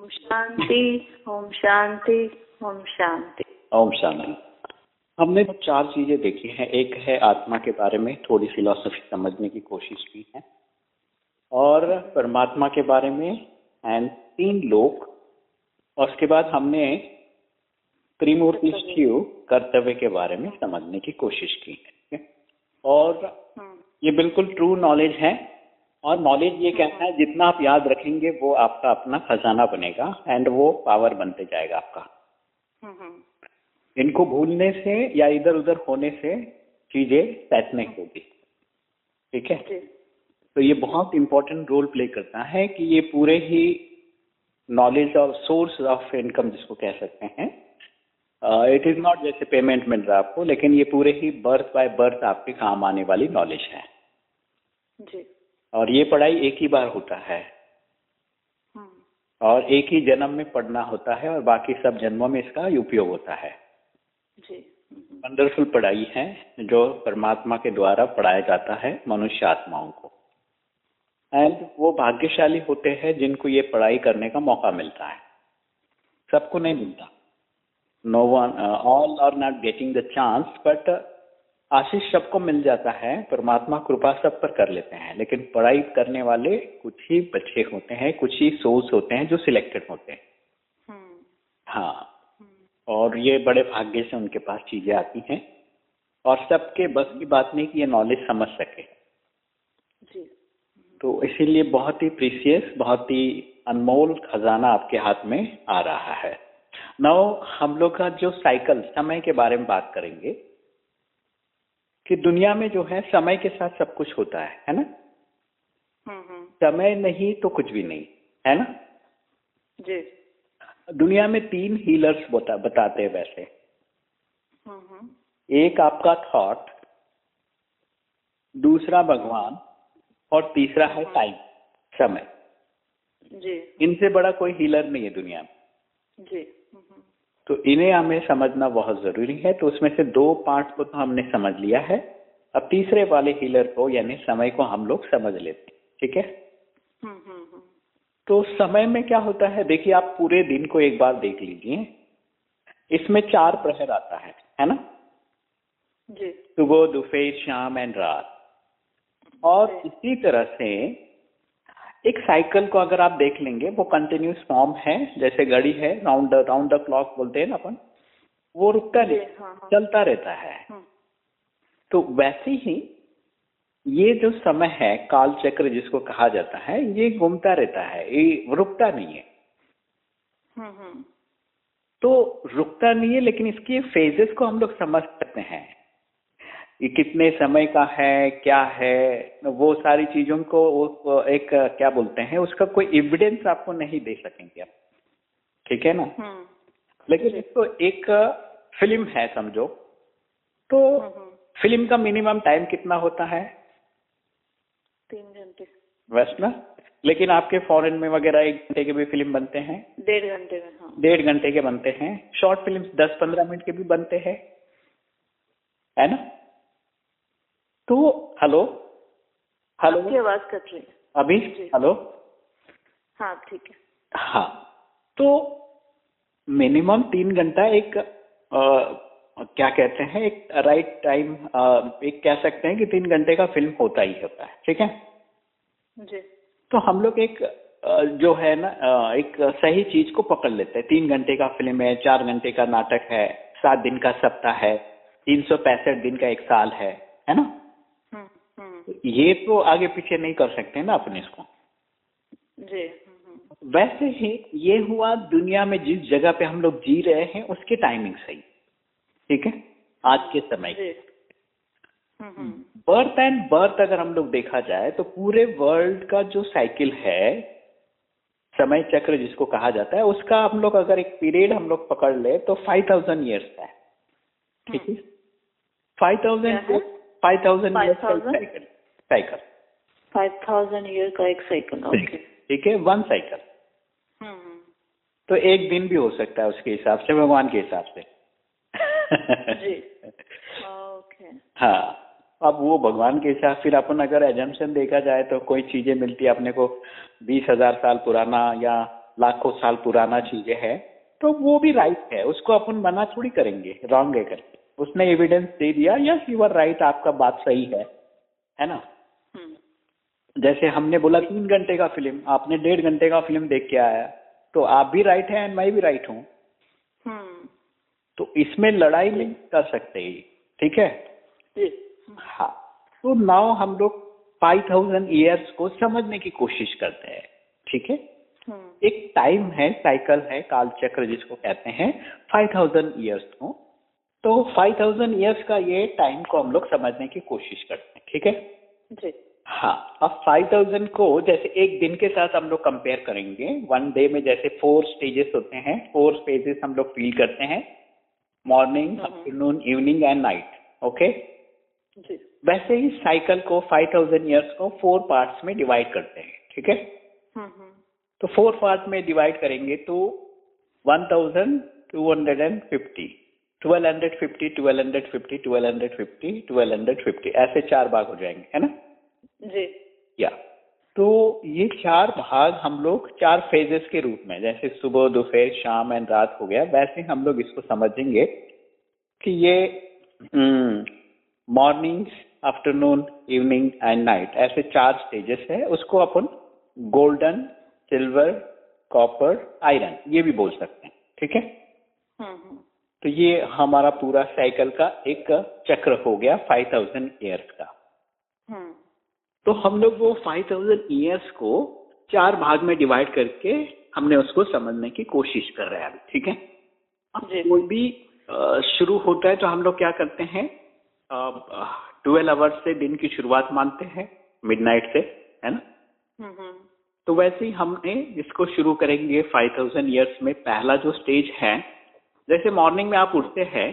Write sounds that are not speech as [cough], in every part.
ओम शांति ओम शांति ओम शांति। ओम शांति। हमने चार चीज़ें देखी हैं। एक है आत्मा के बारे में थोड़ी फिलोसफी समझने की कोशिश की है। और परमात्मा के बारे में एंड तीन लोक। और उसके बाद हमने त्रिमूर्ति शिव कर्तव्य के बारे में समझने की कोशिश की है और हम्म, ये बिल्कुल ट्रू नॉलेज है। और नॉलेज ये कहना है जितना आप याद रखेंगे वो आपका अपना खजाना बनेगा एंड वो पावर बनते जाएगा आपका। हम्म, हम्म, इनको भूलने से या इधर उधर होने से चीज़ें सेट नहीं होगी ठीक है? तो ये बहुत इंपॉर्टेंट रोल प्ले करता है कि ये पूरे ही नॉलेज और सोर्स ऑफ़ इनकम जिसको कह सकते हैं इट इज़ नॉट जैसे पेमेंट मिल रहा है आपको लेकिन ये पूरे ही बर्थ बाय बर्थ आपके काम आने वाली नॉलेज है। जी। और ये पढ़ाई एक ही बार होता है। हम्म, और एक ही जन्म में पढ़ना होता है और बाकी सब जन्मों में इसका उपयोग होता है। जी। वंडरफुल पढ़ाई है जो परमात्मा के द्वारा पढ़ाया जाता है मनुष्य आत्माओं को। एंड वो भाग्यशाली होते हैं जिनको ये पढ़ाई करने का मौका मिलता है। सबको नहीं मिलता। No one all are not getting the chance but Ashish सबको मिल जाता है परमात्मा कृपा सब पर कर लेते हैं लेकिन पढ़ाई करने वाले कुछ ही बच्चे होते हैं कुछ ही सोल्स होते हैं जो सिलेक्टेड होते हैं। हम्म, हाँ। हम्म, और ये बड़े भाग्य से उनके पास चीज़ें आती हैं और सबके बस की बात नहीं कि ये नॉलेज समझ सके। जी। तो इसीलिए बहुत ही प्रीसियस बहुत ही अनमोल खजाना आपके हाथ में आ रहा है। नौ हम लोग का जो साइकिल समय के बारे में बात करेंगे कि दुनिया में जो है समय के साथ सब कुछ होता है है ना? हम्म, हम्म, समय नहीं तो कुछ भी नहीं है ना? जी। दुनिया में तीन हीलर्स बता, बताते हैं वैसे। हम्म, हम्म, एक आपका थॉट दूसरा भगवान और तीसरा है टाइम समय। जी। इनसे बड़ा कोई हीलर नहीं है दुनिया में। जी। तो इन्हें हमें समझना बहुत ज़रूरी है। तो उसमें से दो पार्ट को तो हमने समझ लिया है। अब तीसरे वाले हीलर को यानी समय को हम लोग समझ लेते हैं ठीक है? हम्म, हम्म, हम्म, तो समय में क्या होता है? देखिए आप पूरे दिन को एक बार देख लीजिए। इसमें चार प्रहर आता है है ना? जी। सुबह दोपहर शाम एंड रात। और इसी तरह से एक साइकिल को अगर आप देख लेंगे वो कंटिन्यूस फॉर्म है जैसे घड़ी है राउंड राउंड द क्लॉक बोलते हैं ना अपन वो रुकता नहीं हाँ, हाँ। चलता रहता है। हम्म, तो वैसे ही ये जो समय है काल चक्र जिसको कहा जाता है ये घूमता रहता है ये रुकता नहीं है। हम्म, हम्म, तो रुकता नहीं है लेकिन इसके फेजेस को हम लोग समझ सकते हैं। ये कितने समय का है क्या है वो सारी चीज़ों को एक क्या बोलते हैं उसका कोई एविडेंस आपको नहीं दे सकेंगे आप। ठीक है ना? हम्म, लेकिन इसको एक फ़िल्म है समझो तो हम्म, हम्म, फ़िल्म का मिनिमम टाइम कितना होता है? तीन घंटे। वैसे ना? लेकिन आपके फॉरेन में वगैरह एक घंटे के भी फ़िल्म बनते हैं? डेढ़ घंटे में हाँ। डेढ़ घंटे के बनते हैं। शॉर्ट फ़िल्म दस पंद्रह मिनट के भी बनते हैं। है ना? तो हेलो हेलो आपकी आवाज़ कट रही है। अभी? हेलो हाँ ठीक है। हाँ। तो मिनिमम तीन घंटा एक अ, क्या कहते हैं एक राइट टाइम एक कह सकते हैं कि तीन घंटे का फ़िल्म होता ही होता है ठीक है? जी। तो हम लोग एक जो है ना एक सही चीज़ को पकड़ लेते हैं। तीन घंटे का फ़िल्म है चार घंटे का नाटक है सात दिन का सप्ताह है तीन सौ पैंसठ दिन का एक साल है है ना? ये तो आगे पीछे नहीं कर सकते ना अपने इसको। जी वैसे ही ये हुआ दुनिया में जिस जगह पे हम लोग जी रहे हैं उसकी टाइमिंग सही। ठीक है? आज के समय। जी। बर्थ एंड बर्थ अगर हम लोग देखा जाए तो पूरे वर्ल्ड का जो साइकिल है समय चक्र जिसको कहा जाता है उसका हम लोग अगर एक पीरियड हम लोग पकड़ ले तो फाइव थाउज़ेंड ईयर्स का है। ठीक है? Five thousand five thousand years का cycle cycle five thousand year का एक साइकिल ओके ठीक है? वन साइकिल हम्म, तो एक दिन भी हो सकता है उसके हिसाब से भगवान के हिसाब से। [laughs] जी। ओके हाँ। अब वो भगवान के हिसाब फिर अपन अगर एजम्पन देखा जाए तो कोई चीज़ें मिलती है अपने को बीस हज़ार साल पुराना या लाखों साल पुराना चीज़ें है तो वो भी राइट है। उसको अपन मना थोड़ी करेंगे रॉन्ग है करके। उसने एविडेंस दे दिया यस यू आर राइट आपका बात सही है। है ना? जैसे हमने बोला तीन घंटे का फ़िल्म आपने डेढ़ घंटे का फ़िल्म देख के आया तो आप भी राइट है एंड मैं भी राइट हूँ। हम्म। तो इसमें लड़ाई नहीं कर सकते ही ठीक है? हाँ। तो नाउ हम लोग फाइव थाउज़ेंड ईयर्स को समझने की कोशिश करते हैं ठीक है? हम्म। एक टाइम है साइकिल है काल चक्र जिसको कहते हैं फाइव थाउज़ेंड ईयर्स को। तो फाइव थाउज़ेंड ईयर्स का ये टाइम को हम लोग समझने की कोशिश करते हैं ठीक है? जी। हाँ अब फाइव थाउज़ेंड को जैसे एक दिन के साथ हम लोग कंपेयर करेंगे। वन डे में जैसे फोर स्टेजेस होते हैं फोर स्टेजेस हम लोग फील करते हैं। Morning. Afternoon evening and night okay वैसे ही साइकिल को फाइव थाउज़ेंड ईयर्स को फोर पार्ट्स में डिवाइड करते हैं ठीक है? हम्म हम्म। तो फोर पार्ट में डिवाइड करेंगे तो one thousand two hundred and fifty twelve hundred fifty twelve hundred fifty twelve hundred fifty twelve hundred fifty ऐसे चार भाग हो जाएँगे है ना? जी। या। तो ये चार भाग हम लोग चार फेजेस के रूप में जैसे सुबह दोपहर शाम एंड रात हो गया वैसे हम लोग इसको समझेंगे कि ये morning afternoon evening and night ऐसे चार स्टेजेस है। उसको अपन गोल्डन सिल्वर कॉपर आयरन ये भी बोल सकते हैं ठीक है? हम्म हम्म। तो ये हमारा पूरा साइकिल का एक चक्र हो गया फाइव थाउज़ेंड ईयर्स का। तो हम लोग वो फाइव थाउज़ेंड ईयर्स को चार भाग में डिवाइड करके हमने उसको समझने की कोशिश कर रहे हैं अभी ठीक है? अब। कोई भी शुरू होता है तो हम लोग क्या करते हैं ट्वेल्व आवर्स से दिन की शुरुआत मानते हैं मिडनाइट से है ना? हम्म हम्म। तो वैसे ही हमने इसको शुरू करेंगे फाइव थाउज़ेंड ईयर्स में पहला जो स्टेज है जैसे मॉर्निंग में आप उठते हैं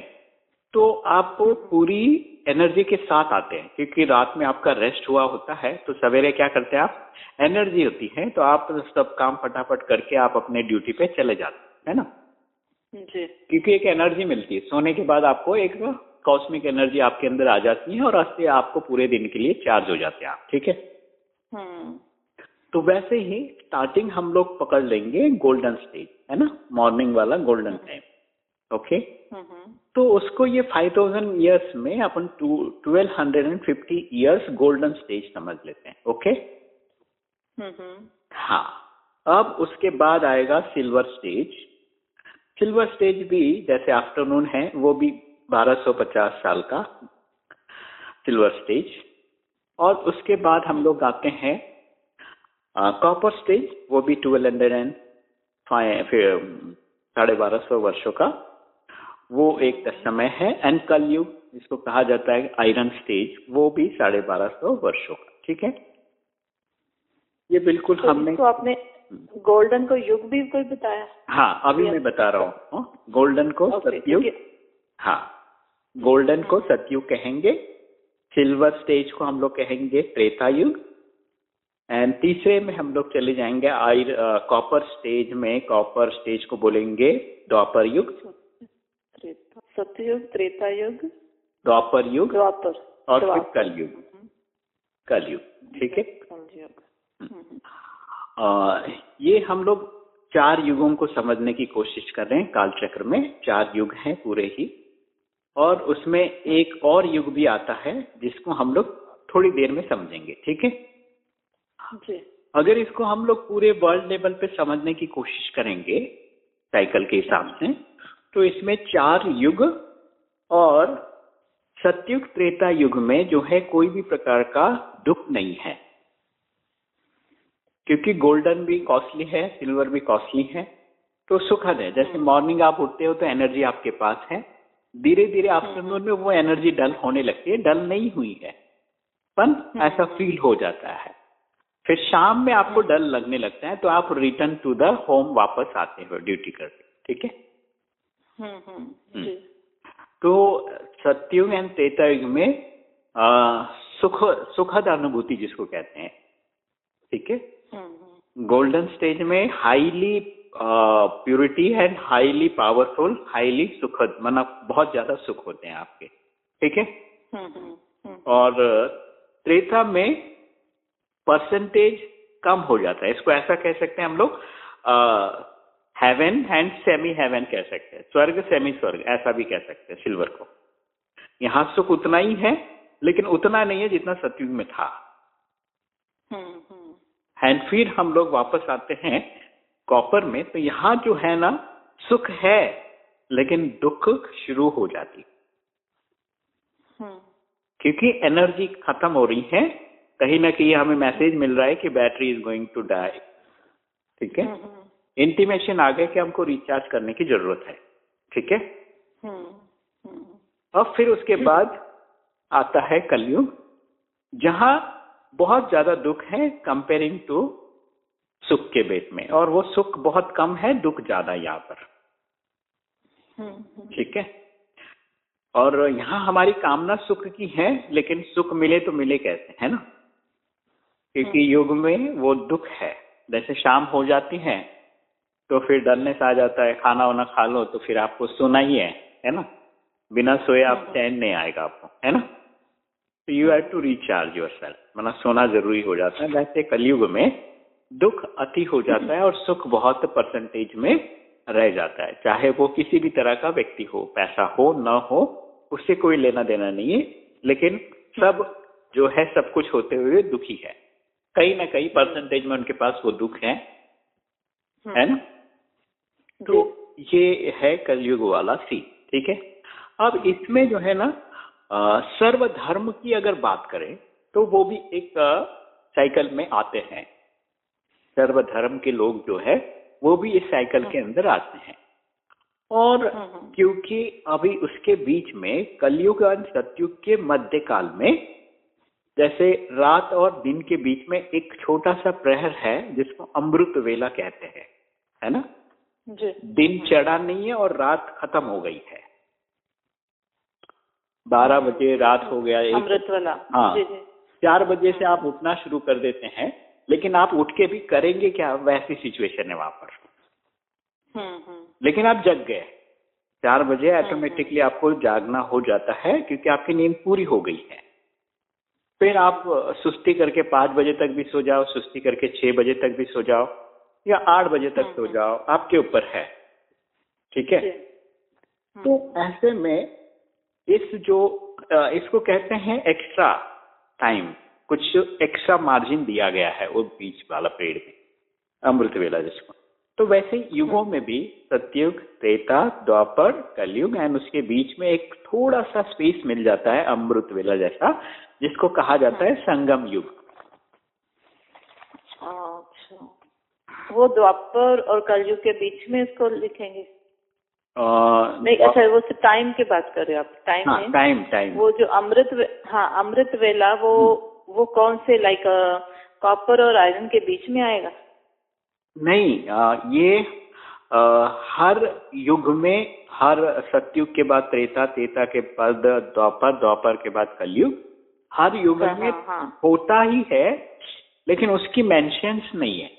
तो आपको पूरी एनर्जी के साथ आते हैं क्योंकि रात में आपका रेस्ट हुआ होता है तो सवेरे क्या करते हैं आप? एनर्जी होती है तो आप सब काम फटाफट करके आप अपने ड्यूटी पे चले जाते हैं है ना? जी। क्योंकि एक एनर्जी मिलती है। सोने के बाद आपको एक कॉस्मिक एनर्जी आपके अंदर आ जाती है और उससे आपको पूरे दिन के लिए चार्ज हो जाते हैं आप ठीक है? हम्म। तो वैसे ही स्टार्टिंग हम लोग पकड़ लेंगे गोल्डन स्टेज है ना? मॉर्निंग वाला गोल्डन टाइम ओके तो उसको ये 5000 इयर्स में अपन twelve hundred and fifty years golden stage समझ लेते हैं ओके हम्म हम्म। हाँ अब उसके बाद आएगा सिल्वर स्टेज सिल्वर स्टेज भी जैसे आफ्टरनून है वो भी 1250 साल का सिल्वर स्टेज और उसके बाद हम लोग आते हैं कॉपर स्टेज वो भी ट्वेल्व हंड्रेड एंड साढ़े बारह सौ वर्षों का। वो एक समय है एंड कलयुग जिसको कहा जाता है आयरन स्टेज वो भी साढ़े बारह सौ वर्षों का ठीक है? ये बिल्कुल तो हमने इसको आपने गोल्डन को युग भी कोई बताया? हाँ अभी मैं बता रहा हूँ। गोल्डन को सतयुग हाँ। गोल्डन को सतयुग कहेंगे सिल्वर स्टेज को हम लोग कहेंगे त्रेता युग एंड तीसरे में हम लोग चले जाएँगे आयर कॉपर स्टेज में कॉपर स्टेज को बोलेंगे द्वापर युग। त्रेता सतयुग त्रेता युग द्वापर युग द्वापर और फिर। कलयुग। कलयुग ठीक है? कलयुग। ये हम लोग चार युगों को समझने की कोशिश कर रहे हैं। कालचक्र में चार युग हैं पूरे ही। और उसमें एक और युग भी आता है जिसको हम लोग थोड़ी देर में समझेंगे ठीक है? जी। अगर इसको हम लोग पूरे वर्ल्ड लेवल पे समझने की कोशिश करेंगे साइकिल के हिसाब से तो इसमें चार युग और सत्युग त्रेता युग में जो है कोई भी प्रकार का दुख नहीं है। क्योंकि गोल्डन भी कॉस्टली है सिल्वर भी कॉस्टली है तो सुखद है। जैसे मॉर्निंग आप उठते हो तो एनर्जी आपके पास है। धीरे धीरे आफ्टरनून में वो एनर्जी डल होने लगती है डल नहीं हुई है पर ऐसा फील हो जाता है। फिर शाम में आपको डल लगने लगता है तो आप रिटर्न टू द होम वापस आते हो ड्यूटी करके ठीक है? हम्म हम्म तो सत्युग एंड त्रेता युग में आ, सुख सुखद अनुभूति जिसको कहते हैं ठीक है? हम्म हम्म। गोल्डन स्टेज में highly purity and highly powerful highly सुखद मतलब बहुत ज़्यादा सुख होते हैं आपके ठीक है? हम्म हम्म हम्म। और त्रेता में परसेंटेज कम हो जाता है। इसको ऐसा कह सकते हैं हम लोग हेवन एंड सेमी हेवन कह सकते हैं। स्वर्ग सेमी स्वर्ग ऐसा भी कह सकते हैं सिल्वर को। यहाँ सुख उतना ही है लेकिन उतना नहीं है जितना सतयुग में था। एंड फिर हम लोग वापस आते हैं कॉपर में। तो यहाँ जो है ना सुख है लेकिन दुख शुरू हो जाती। क्योंकि एनर्जी खत्म हो रही है कहीं ना कहीं हमें मैसेज मिल रहा है कि battery is going to die ठीक है? इंटीमेशन आ गया कि हमको रिचार्ज करने की ज़रूरत है। ठीक है? और फिर उसके बाद आता है कलयुग जहाँ बहुत ज़्यादा दुख है कंपेयरिंग टू सुख के बेट में। और वो सुख बहुत कम है दुख ज़्यादा यहाँ पर। ठीक है? और यहाँ हमारी कामना सुख की है लेकिन सुख मिले तो मिले कैसे है ना? क्योंकि युग में वो दुख है। जैसे शाम हो जाती है तो फिर डरनेस आ जाता है खाना वाना खा लो तो फिर आपको सोना ही है है ना? बिना सोए आप चैन नहीं आएगा आपको है ना? तो you have to recharge yourself मतलब सोना ज़रूरी हो जाता है। वैसे कलयुग में दुख अति हो जाता है और सुख बहुत परसेंटेज में रह जाता है। चाहे वो किसी भी तरह का व्यक्ति हो पैसा हो न हो उससे कोई लेना देना नहीं है लेकिन सब जो है सब कुछ होते हुए दुखी है। कहीं ना कहीं परसेंटेज में उनके पास वो दुख है है ना? तो ये है कलयुग वाला सी ठीक है? अब इसमें जो है ना सर्वधर्म की अगर बात करें तो वो भी एक साइकिल में आते हैं। सर्वधर्म के लोग जो है वो भी इस साइकिल के अंदर आते हैं। और हम्म, हम्म। क्योंकि अभी उसके बीच में कलयुग और सतयुग के मध्य काल में जैसे रात और दिन के बीच में एक छोटा सा प्रहर है जिसको अमृत वेला कहते हैं है ना? जी। दिन चढ़ा नहीं है और रात खत्म हो गई है। बारह हम्म। बजे रात हो गया एक अमृत वाला हाँ। जी, जी। चार बजे से आप उठना शुरू कर देते हैं लेकिन आप उठ के भी करेंगे क्या? वैसी सिचुएशन है वहाँ पर। हम्म, हम्म। लेकिन आप जग गए। चार बजे ऑटोमेटिकली आपको जागना हो जाता है क्योंकि आपकी नींद पूरी हो गई है। फिर आप सुस्ती करके पाँच बजे तक भी सो जाओ सुस्ती करके छह बजे तक भी सो जाओ। या आठ बजे तक सो जाओ आपके ऊपर है। ठीक है? तो ऐसे में इस जो इसको कहते हैं एक्स्ट्रा टाइम कुछ एक्स्ट्रा मार्जिन दिया गया है वो बीच वाला पेड़ में अमृत वेला जिसको। तो वैसे युगों में भी सत्युग त्रेता द्वापर कलयुग एंड उसके बीच में एक थोड़ा सा स्पेस मिल जाता है अमृत वेला जैसा जिसको कहा जाता है संगम युग अच्छा वो द्वापर और कलयुग के बीच में इसको लिखेंगे। आ, नहीं अच्छा वो सिर्फ़ टाइम की बात कर रहे हो आप। टाइम हाँ, टाइम टाइम वो जो अमृत हाँ अमृत वेला वो हम्म। वो कौन से लाइक कॉपर और आयरन के बीच में आएगा? नहीं आ, ये आ, हर युग में हर सत्युग के बाद त्रेता त्रेता के बाद द्वापर द्वापर के बाद कलयुग हर युग हाँ, में हाँ, हाँ. होता ही है लेकिन उसकी मेंशंस नहीं है।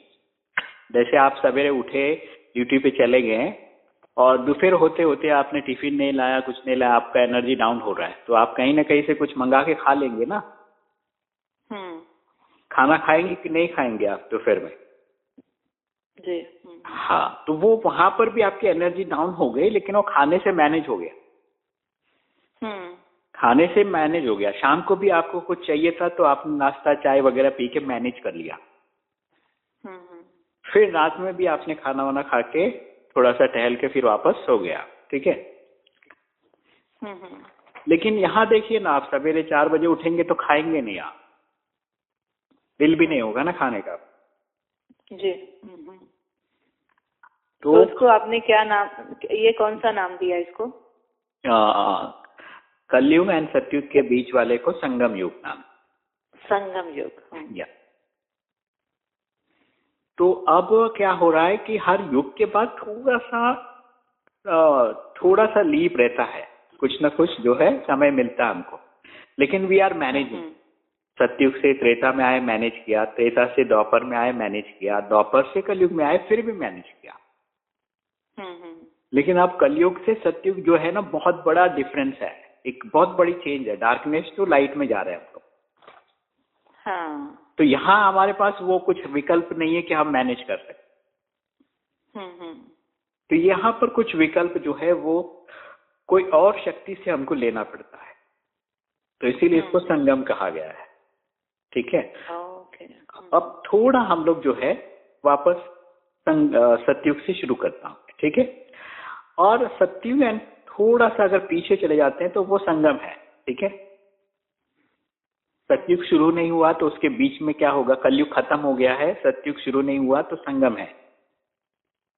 जैसे आप सवेरे उठे ड्यूटी पे चले गए और दोपहर होते होते आपने टिफ़िन नहीं लाया कुछ नहीं लाया आपका एनर्जी डाउन हो रहा है। तो आप कहीं ना कहीं से कुछ मंगा के खा लेंगे ना? हम्म। खाना खाएँगे कि नहीं खाएँगे आप दोपहर में? जी हम्म। हाँ तो वो वहाँ पर भी आपकी एनर्जी डाउन हो गई लेकिन वो खाने से मैनेज हो गया। हम्म। खाने से मैनेज हो गया। शाम को भी आपको कुछ चाहिए था तो आपने नाश्ता चाय वगैरह पी के मैनेज कर लिया। फिर रात में भी आपने खाना वाना खा के थोड़ा सा टहल के फिर वापस सो गया ठीक है? हम्म, हम्म। लेकिन यहाँ देखिए ना आप सवेरे चार बजे उठेंगे तो खाएँगे नहीं आप। दिल भी नहीं होगा ना खाने का। जी हम्म, तो, तो इसको आपने क्या नाम ये कौन सा नाम दिया इसको? कलयुग एंड सत्युग के बीच वाले को संगम युग नाम। संगम युग या। तो अब क्या हो रहा है कि हर युग के बाद थोड़ा सा थोड़ा सा लीप रहता है। कुछ ना कुछ जो है समय मिलता है हमको। लेकिन वी आर मैनेजिंग सत्युग से त्रेता में आए मैनेज किया। त्रेता से दोपहर में आए मैनेज किया। दोपहर से कलयुग में आए फिर भी मैनेज किया। हम्म, हम्म। लेकिन अब कलयुग से सत्युग जो है ना बहुत बड़ा डिफरेंस है। एक बहुत बड़ी चेंज है। डार्कनेस टू लाइट में जा रहे हैं हम लोग। हाँ। तो यहाँ हमारे पास वो कुछ विकल्प नहीं है कि हम मैनेज कर सकते तो यहाँ पर कुछ विकल्प जो है वो कोई और शक्ति से हमको लेना पड़ता है। तो इसीलिए इसको संगम कहा गया है। ठीक है? अब थोड़ा हम लोग जो है वापस सत्युग से शुरू करता हूँ। ठीक है? और सत्युग एंड थोड़ा सा अगर पीछे चले जाते हैं तो वो संगम है। ठीक है? सत्युग शुरू नहीं हुआ तो उसके बीच में क्या होगा? कलयुग खत्म हो गया है सत्युग शुरू नहीं हुआ तो संगम है।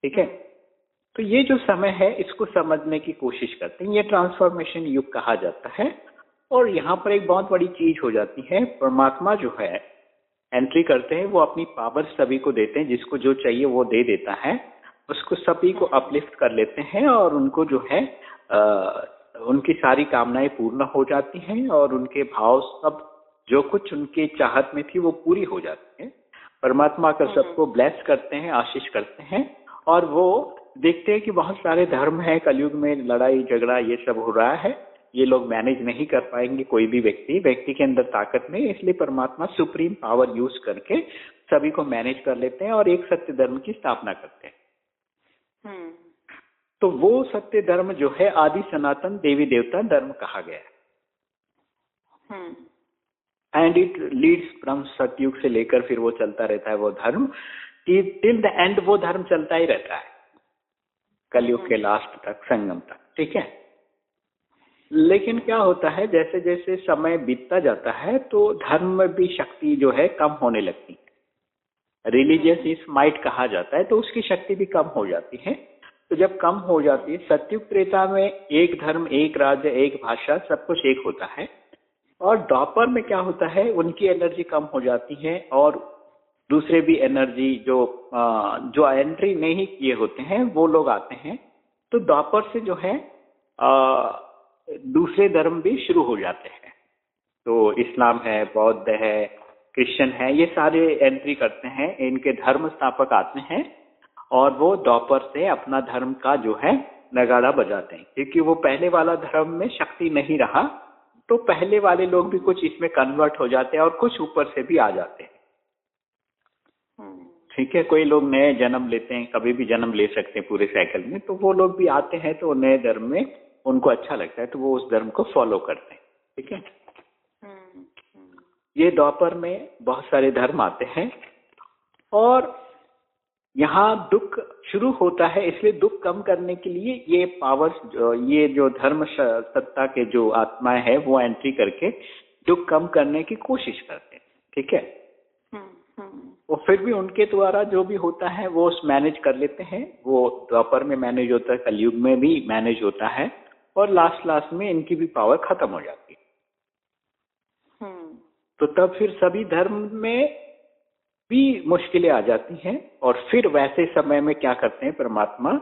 ठीक है? तो ये जो समय है इसको समझने की कोशिश करते हैं। ये ट्रांसफॉर्मेशन युग कहा जाता है। और यहाँ पर एक बहुत बड़ी चीज़ हो जाती है। परमात्मा जो है एंट्री करते हैं वो अपनी पावर सभी को देते हैं। जिसको जो चाहिए वो दे देता है। उसको सभी को अपलिफ्ट कर लेते हैं और उनको जो है आ, उनकी सारी कामनाएँ पूर्ण हो जाती हैं और उनके भाव सब जो कुछ उनके चाहत में थी वो पूरी हो जाती है। परमात्मा का हम्म। सबको ब्लेस करते हैं आशीष करते हैं और वो देखते हैं कि बहुत सारे धर्म है कलयुग में लड़ाई झगड़ा ये सब हो रहा है। ये लोग मैनेज नहीं कर पाएँगे कोई भी व्यक्ति। व्यक्ति के अंदर ताकत नहीं इसलिए परमात्मा सुप्रीम पावर यूज़ करके सभी को मैनेज कर लेते हैं और एक सत्य धर्म की स्थापना करते हैं। हम्म। तो वो सत्य धर्म जो है आदि सनातन देवी देवता धर्म कहा गया है। And it leads from Satyug से लेकर फिर वो चलता रहता है वो धर्म कि टिल द एंड वो धर्म चलता ही रहता है। कलयुग के लास्ट हम्म। तक संगम तक ठीक है? लेकिन क्या होता है जैसे जैसे समय बीतता जाता है तो धर्म में भी शक्ति जो है कम होने लगती है। रिलीजियस इस माइट कहा जाता है तो उसकी शक्ति भी कम हो जाती है। तो जब कम हो जाती है सत्युग त्रेता में एक धर्म एक राज्य एक भाषा सब कुछ एक होता है। और डॉपर में क्या होता है, उनकी एनर्जी कम हो जाती है और दूसरे भी एनर्जी जो जो एंट्री नहीं किए होते हैं, वो लोग आते हैं। तो डॉपर से जो है दूसरे धर्म भी शुरू हो जाते हैं। तो इस्लाम है, बौद्ध है, क्रिश्चियन है, ये सारे एंट्री करते हैं, इनके धर्म स्थापक आते हैं और वो डॉपर से अपना धर्म का जो है, नगाड़ा बजाते हैं। क्योंकि वो पहले वाला धर्म में शक्ति नहीं रहा तो पहले वाले लोग भी कुछ इसमें कन्वर्ट हो जाते हैं और कुछ ऊपर से भी आ जाते हैं हम्म। ठीक है कोई लोग नए जन्म लेते हैं कभी भी जन्म ले सकते हैं पूरे साइकिल में तो वो लोग भी आते हैं तो नए धर्म में उनको अच्छा लगता है तो वो उस धर्म को फॉलो करते हैं ठीक है हम्म, हम्म। ये द्वापर में बहुत सारे धर्म आते हैं और यहाँ दुख शुरू होता है इसलिए दुख कम करने के लिए ये पावर्स ये जो धर्म सत्ता के जो आत्माएँ है वो एंट्री करके दुख कम करने की कोशिश करते हैं ठीक है? हम्म, और फिर भी उनके द्वारा जो भी होता है वो मैनेज कर लेते हैं वो द्वापर में मैनेज होता है कलयुग में भी मैनेज होता है और लास्ट लास्ट में इनकी भी पावर खत्म हो जाती है। हम्म। तो तब फिर सभी धर्म में भी मुश्किलें आ जाती हैं और फिर वैसे समय में क्या करते हैं? परमात्मा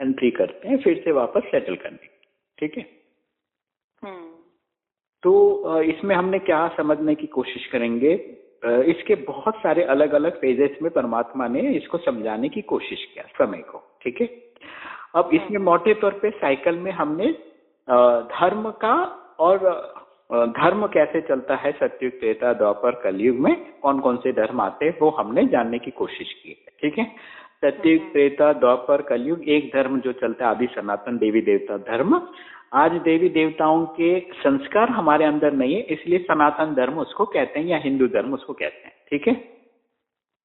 एंट्री करते हैं फिर से वापस सेटल करने ठीक है? हम्म। तो इसमें हमने क्या समझने की कोशिश करेंगे? इसके बहुत सारे अलग अलग फेजेस में परमात्मा ने इसको समझाने की कोशिश किया समय को। ठीक है? अब इसमें हम्म। मोटे तौर पे साइकिल में हमने धर्म का और धर्म कैसे चलता है सत्युग त्रेता द्वापर कलयुग में कौन कौन से धर्म आते हैं वो हमने जानने की कोशिश की है ठीक है? सत्युग हम्म। त्रेता द्वापर कलयुग एक धर्म जो चलता है आदि सनातन देवी देवता धर्म। आज देवी देवताओं के संस्कार हमारे अंदर नहीं है इसलिए सनातन धर्म उसको कहते हैं या हिंदू धर्म उसको कहते हैं ठीक है?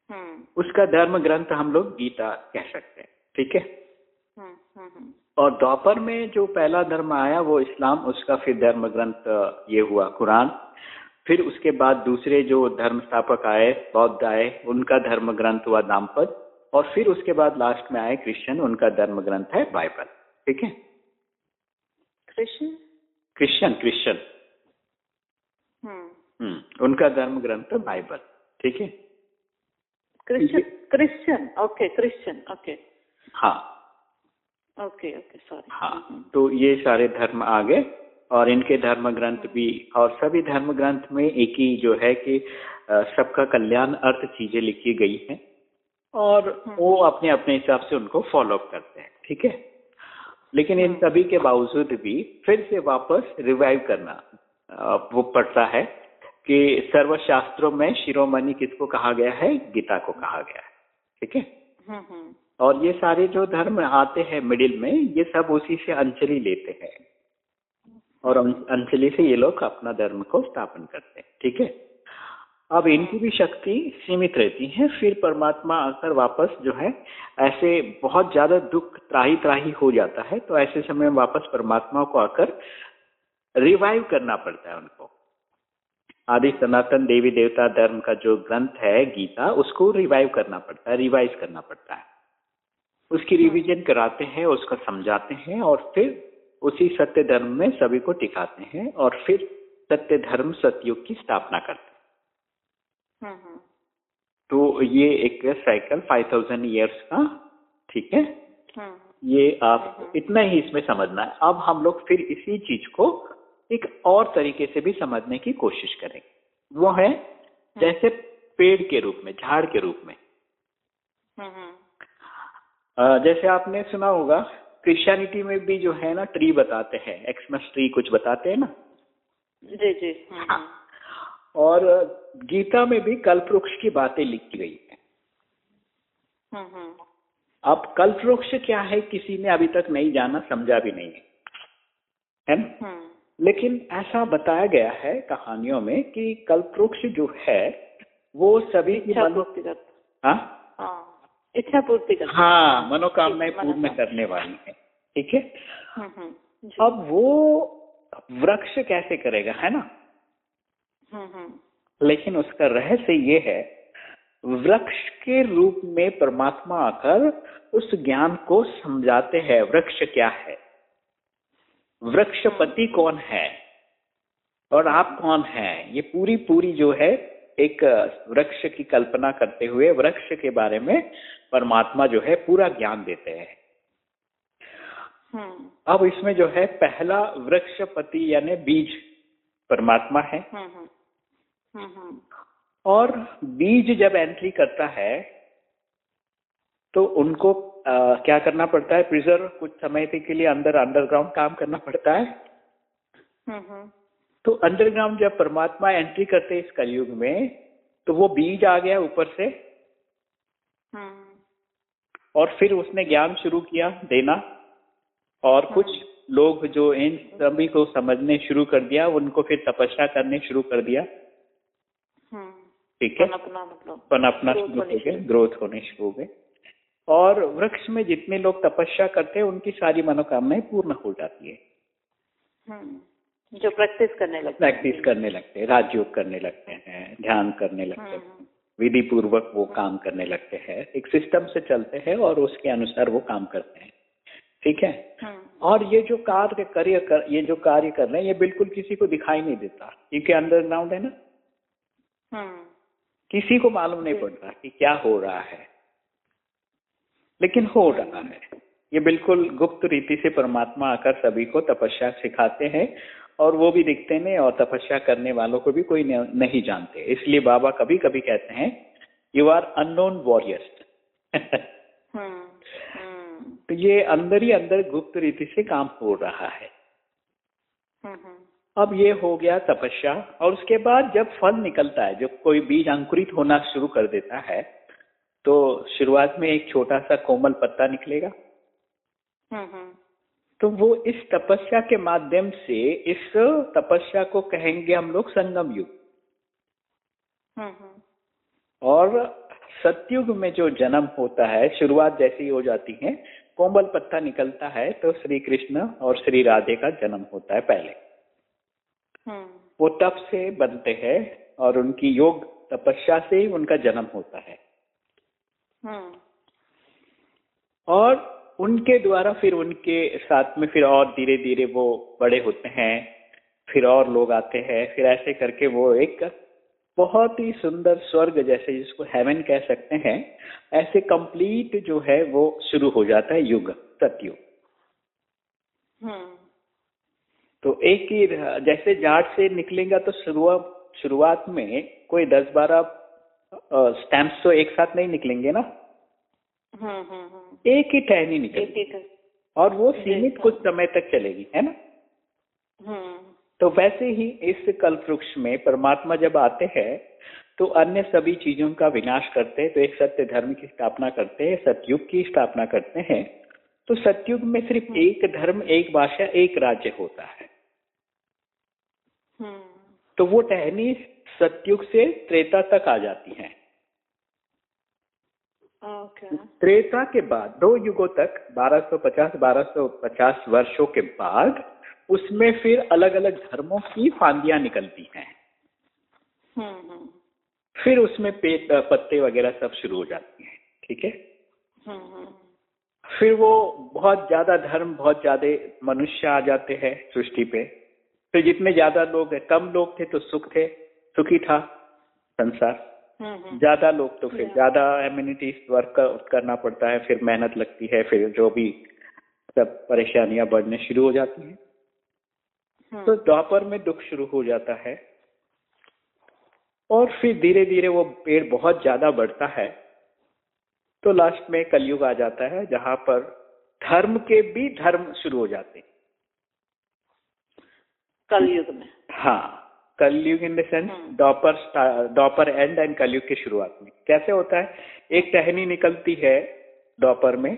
हम्म। उसका धर्म ग्रंथ हम लोग गीता कह सकते हैं ठीक है? हम्म, और द्वापर में जो पहला धर्म आया वो इस्लाम उसका फिर धर्म ग्रंथ ये हुआ कुरान। फिर उसके बाद दूसरे जो धर्म स्थापक आए बौद्ध आए उनका धर्म ग्रंथ हुआ दामपद और फिर उसके बाद लास्ट में आए क्रिश्चियन उनका धर्म ग्रंथ है बाइबल ठीक है? क्रिश्चियन क्रिश्चियन क्रिश्चियन हम्म उनका धर्म ग्रंथ बाइबल ठीक है? Christian Christian okay Christian okay हाँ। ओके ओके सॉरी हाँ हम्म, हम्म। तो ये सारे धर्म आ गए और इनके धर्म ग्रंथ भी और सभी धर्म ग्रंथ में एक ही जो है कि सबका कल्याण अर्थ चीज़ें लिखी गई हैं और हम्म। वो अपने अपने हिसाब से उनको फॉलो करते हैं ठीक है? लेकिन इन सभी के बावजूद भी फिर से वापस रिवाइव करना वो पड़ता है कि सर्वशास्त्रों में शिरोमणि किसको कहा गया है? गीता को कहा गया है ठीक है? और ये सारे जो धर्म आते हैं मिडिल में, ये सब उसी से अंचली लेते हैं। और अंचली से ये लोग अपना धर्म को स्थापन करते हैं, ठीक है? अब इनकी भी शक्ति सीमित रहती है, फिर परमात्मा आकर वापस जो है, ऐसे बहुत ज़्यादा दुख त्राही त्राही हो जाता है तो ऐसे समय वापस परमात्मा को आकर रिवाइव करना पड़ता है उनको। आदि सनातन देवी देवता धर्म का जो ग्रंथ है, गीता, उसको रिवाइव करना पड़ता है रिवाइज करना पड़ता है। उसकी रिवीजन कराते हैं उसको समझाते हैं और फिर उसी सत्य धर्म में सभी को टिकाते हैं और फिर सत्य धर्म सतयुग की स्थापना करते हैं। हम्म, हम्म। तो ये एक साइकिल फाइव थाउज़ेंड ईयर्स का ठीक है? हम्म। ये आप इतना ही इसमें समझना है। अब हम लोग फिर इसी चीज़ को एक और तरीके से भी समझने की कोशिश करेंगे। वो है जैसे पेड़ के रूप में झाड़ के रूप में। जैसे आपने सुना होगा क्रिश्चियनिटी में भी जो है ना ट्री बताते हैं। एक्समस ट्री कुछ बताते हैं ना? जी जी। हम्म, हाँ। हम्म। और गीता में भी कल्प वृक्ष की बातें लिखी गई है। हम्म, अब कल्प वृक्ष क्या है किसी ने अभी तक नहीं जाना समझा भी नहीं है। ना? लेकिन ऐसा बताया गया है कहानियों में कि कल्प वृक्ष जो है वो सभी की हाँ। इच्छा पूर्ति कर हाँ। मनोकामनाएँ पूर्ण करने वाली है ठीक है? हम्म, हम्म, अब वो वृक्ष कैसे करेगा है ना? हम्म, लेकिन उसका रहस्य ये है वृक्ष के रूप में परमात्मा आकर उस ज्ञान को समझाते हैं वृक्ष क्या है? वृक्षपति कौन है? और आप कौन है? ये पूरी पूरी जो है एक वृक्ष की कल्पना करते हुए वृक्ष के बारे में परमात्मा जो है पूरा ज्ञान देते हैं। हम्म। अब इसमें जो है पहला वृक्षपति यानी बीज परमात्मा है। हम्म, हम्म। और बीज जब एंट्री करता है तो उनको आ, क्या करना पड़ता है? प्रिजर्व कुछ समय के लिए अंदर अंडरग्राउंड काम करना पड़ता है। तो अंडरग्राउंड जब परमात्मा एंट्री करते इस कलयुग में तो वो बीज आ गया ऊपर से। और फिर उसने ज्ञान शुरू किया देना। और कुछ लोग जो इन सभी को समझने शुरू कर दिया उनको फिर तपस्या करने शुरू कर दिया। हम्म। ठीक है? मतलब पनपना शुरू हो गए ग्रोथ होने शुरू हो गए। और वृक्ष में जितने लोग तपस्या करते हैं उनकी सारी मनोकामनाएँ पूर्ण हो जाती है। हम्म। जो प्रैक्टिस करने लगते प्रैक्टिस करने लगते हैं राजयोग करने लगते हैं ध्यान करने लगते हैं हम्म। विधि पूर्वक वो काम करने लगते हैं। एक सिस्टम से चलते हैं और उसके अनुसार वो काम करते हैं। ठीक है। और ये जो कार्य कार्य कर ये जो कार्य कर रहे हैं ये बिल्कुल किसी को दिखाई नहीं देता। क्योंकि अंडरग्राउंड है ना। किसी को मालूम नहीं पड़ता कि क्या हो रहा है। लेकिन हाँ। रहा है। ये बिल्कुल गुप्त रीति से परमात्मा आकर सभी को तपस्या सिखाते हैं और वो भी दिखते नहीं और तपस्या करने वालों को भी कोई नहीं जानते। इसलिए बाबा कभी कभी कहते हैं यू आर अननोन वॉरियर्स तो ये अंदर ही अंदर गुप्त रीति से काम हो रहा है। हम्म, हम्म। अब ये हो गया तपस्या और उसके बाद जब फल निकलता है जब कोई बीज अंकुरित होना शुरू कर देता है तो शुरुआत में एक छोटा सा कोमल पत्ता निकलेगा। हम्म, तो वो इस तपस्या के माध्यम से इस तपस्या को कहेंगे हम लोग संगम युग हम्म, हम्म। और सतयुग में जो जन्म होता है शुरुआत जैसी हो जाती है कोमल पत्ता निकलता है तो श्री कृष्ण और श्री राधे का जन्म होता है पहले हम्म। वो तप से बनते हैं और उनकी योग तपस्या से ही उनका जन्म होता है और उनके द्वारा फिर उनके साथ में फिर और धीरे धीरे वो बड़े होते हैं फिर और लोग आते हैं फिर ऐसे करके वो एक बहुत ही सुंदर स्वर्ग जैसे जिसको हेवन कह सकते हैं ऐसे कंप्लीट जो है वो शुरू हो जाता है युग सतयुग हम्म। तो एक ही जैसे जाट से निकलेगा तो शुरुआत शुरुआत में कोई दस बारह स्टैम्प तो एक साथ नहीं निकलेंगे ना हम्म, हम्म, हम्म। एक ही टहनी निकलेगी और वो सीमित कुछ समय तक चलेगी है ना? तो वैसे ही इस कल्प वृक्ष में परमात्मा जब आते हैं तो अन्य सभी चीज़ों का विनाश करते हैं तो एक सत्य धर्म की स्थापना करते हैं सतयुग की स्थापना करते हैं तो सतयुग में सिर्फ़ हम्म। एक धर्म एक भाषा एक राज्य होता है। हम्म। तो वो टहनी सतयुग से त्रेता तक आ जाती है। त्रेता के बाद दो युगों तक 1250 1250 वर्षों के बाद उसमें फिर अलग अलग धर्मों की फांदियाँ निकलती हैं। हम्म, फिर उसमें पेट पत्ते वगैरह सब शुरू हो जाती हैं ठीक है? फिर वो बहुत ज़्यादा धर्म बहुत ज़्यादा मनुष्य आ जाते हैं सृष्टि पे। फिर जितने ज़्यादा लोग हैं कम लोग थे तो सुख थे सुखी था संसार। ज़्यादा लोग तो फिर ज़्यादा एम्यूनिटीज वर्क कर, करना पड़ता है फिर मेहनत लगती है फिर जो भी सब परेशानियाँ बढ़ने शुरू हो जाती हैं। तो द्वापर में दुख शुरू हो जाता है और फिर धीरे धीरे वो पेड़ बहुत ज़्यादा बढ़ता है। तो लास्ट में कलयुग आ जाता है जहाँ पर धर्म के भी धर्म शुरू हो जाते हैं। कलयुग में। हाँ। Kalyug in the sense Dwapar Dwapar end and Kalyug की शुरुआत में कैसे होता है एक टहनी निकलती है डॉपर में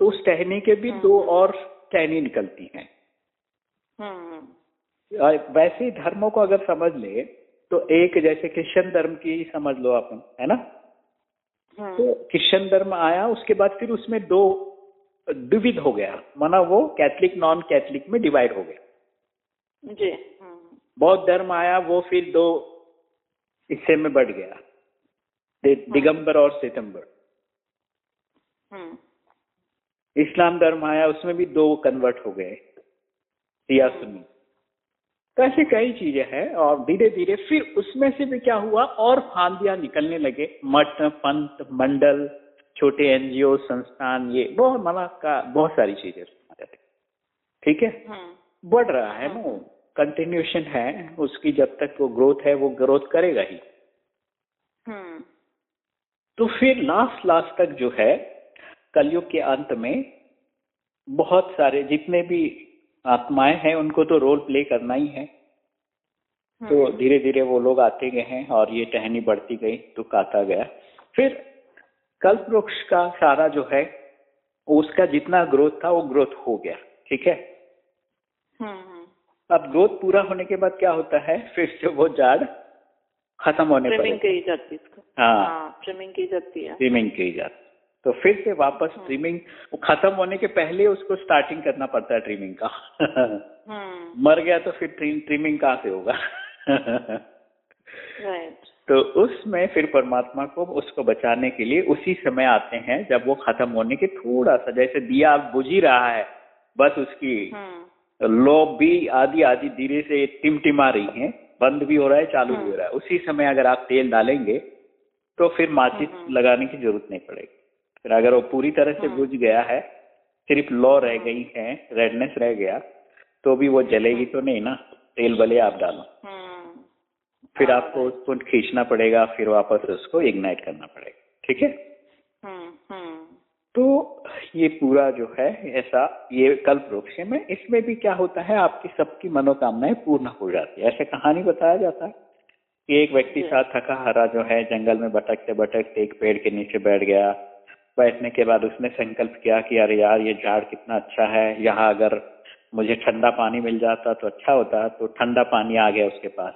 तो उस टहनी के भी दो हम्म। और टहनी निकलती हैं हम्म। वैसे ही धर्मों को अगर समझ ले तो एक जैसे क्रिश्चियन धर्म की समझ लो अपन है ना हाँ। तो क्रिश्चियन धर्म आया उसके बाद फिर उसमें दो द्विविध हो गया माना वो कैथलिक नॉन कैथलिक में डिवाइड हो गया जी। बौद्ध धर्म आया वो फिर दो हिस्से में बढ़ गया। हाँ। दिगंबर और सितंबर। इस्लाम धर्म आया उसमें भी दो कन्वर्ट हो गए सिया सुन्नी तो ऐसी कई चीज़ें हैं और धीरे धीरे फिर उसमें से भी क्या हुआ और फांदियाँ निकलने लगे। मठ पंत मंडल छोटे एनजीओ संस्थान ये बहुत मना का बहुत सारी चीज़ें ठीक है? हम्म। बढ़ रहा है ना कंटिन्यूशन है उसकी जब तक वो ग्रोथ है वो ग्रोथ करेगा ही हम्म। तो फिर लास्ट लास्ट तक जो है कलयुग के अंत में बहुत सारे जितने भी आत्माएँ हैं उनको तो रोल प्ले करना ही है तो हम्म। धीरे धीरे वो लोग आते गए हैं और ये टहनी बढ़ती गई तो काटा गया फिर कल्प वृक्ष का सारा जो है उसका जितना ग्रोथ था वो ग्रोथ हो गया ठीक है हम्म। अब ग्रोथ पूरा होने के बाद क्या होता है? फिर से वो झाड़ खत्म होने पर हाँ। ट्रिमिंग की जाती है। ट्रिमिंग की जाती तो फिर से वापस ट्रिमिंग हाँ। खत्म होने के पहले उसको स्टार्टिंग करना पड़ता है ट्रिमिंग का। हाँ। मर गया तो फिर ट्रिमिंग कहाँ से होगा? तो उसमें फिर परमात्मा को उसको बचाने के लिए उसी समय आते हैं जब वो खत्म होने के थोड़ा सा जैसे दिया बुझ ही रहा है बस उसकी हाँ। लो भी आदि आदि धीरे से टिमटिमा रही है बंद भी हो रहा है चालू भी हो रहा है उसी समय अगर आप तेल डालेंगे तो फिर माचिस लगाने की ज़रूरत नहीं पड़ेगी फिर अगर वो पूरी तरह से हाँ। बुझ गया है सिर्फ़ लॉ रह हाँ। गई है रेडनेस रह गया तो भी वो जलेगी तो नहीं ना तेल भले आप डालो हाँ। फिर आपको उसको खींचना पड़ेगा फिर वापस उसको इग्नाइट करना पड़ेगा ठीक है तो ये पूरा जो है ऐसा ये कल्प वृक्ष में इसमें भी क्या होता है आपकी सबकी मनोकामनाएँ पूर्ण हो जाती है। ऐसे कहानी बताया जाता है कि एक व्यक्ति साथ थका हरा जो है जंगल में भटकते भटकते एक पेड़ के नीचे बैठ गया। बैठने के बाद उसने संकल्प किया कि अरे यार ये झाड़ कितना अच्छा है। यहाँ अगर मुझे ठंडा पानी मिल जाता तो अच्छा होता। तो ठंडा पानी आ गया उसके पास।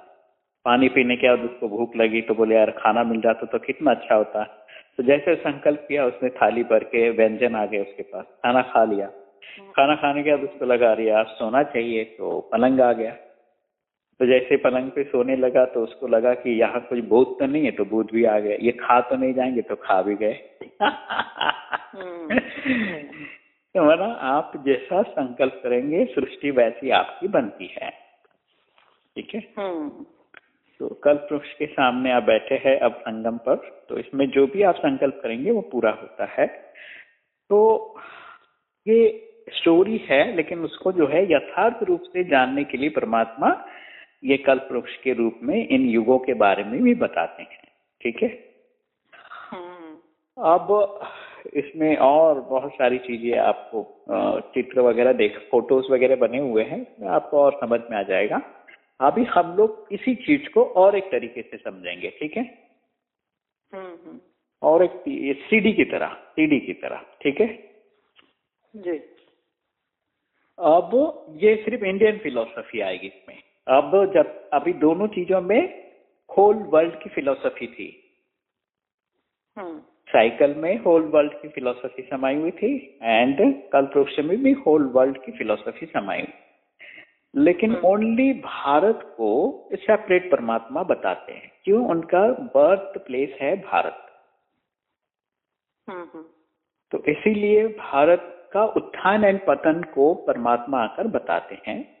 पानी पीने के बाद उसको भूख लगी तो बोले यार खाना मिल जाता तो कितना अच्छा होता। तो जैसे संकल्प किया उसने थाली भर के व्यंजन आ गए उसके पास खाना खा लिया। खाना खाने के बाद उसको लगा रही यार सोना चाहिए। तो पलंग आ गया। तो जैसे पलंग पे सोने लगा तो उसको लगा कि यहाँ कुछ भूत तो नहीं है तो भूत भी आ गए ये खा तो नहीं जाएँगे तो खा भी गए। हम्म। तो मतलब आप जैसा संकल्प करेंगे सृष्टि वैसी आपकी बनती है। ठीक है? हम्म। तो कल्प वृक्ष के सामने आप बैठे हैं अब संगम पर तो इसमें जो भी आप संकल्प करेंगे वो पूरा होता है। तो ये स्टोरी है लेकिन उसको जो है यथार्थ रूप से जानने के लिए परमात्मा ये कल्प वृक्ष के रूप में इन युगों के बारे में भी बताते हैं ठीक है? हम्म। अब इसमें और बहुत सारी चीज़ें आपको चित्र वगैरह देख फ़ोटोज़ वगैरह बने हुए हैं आपको और समझ में आ जाएगा। अभी हम लोग इसी चीज़ को और एक तरीके से समझेंगे ठीक है? और एक सीडी की तरह सीडी की तरह ठीक है? जी। अब ये सिर्फ़ इंडियन फिलोसफी आएगी इसमें। अब जब अभी दोनों चीज़ों में होल वर्ल्ड की फिलोसफी थी। साइकिल में होल वर्ल्ड की फिलोसफी समाई हुई थी एंड कल्पवृक्ष में भी होल वर्ल्ड की फिलोसफी समाई हुई लेकिन ओनली भारत को सेपरेट परमात्मा बताते हैं। क्यों? उनका बर्थ प्लेस है भारत। तो इसीलिए भारत का उत्थान एंड पतन को परमात्मा आकर बताते हैं।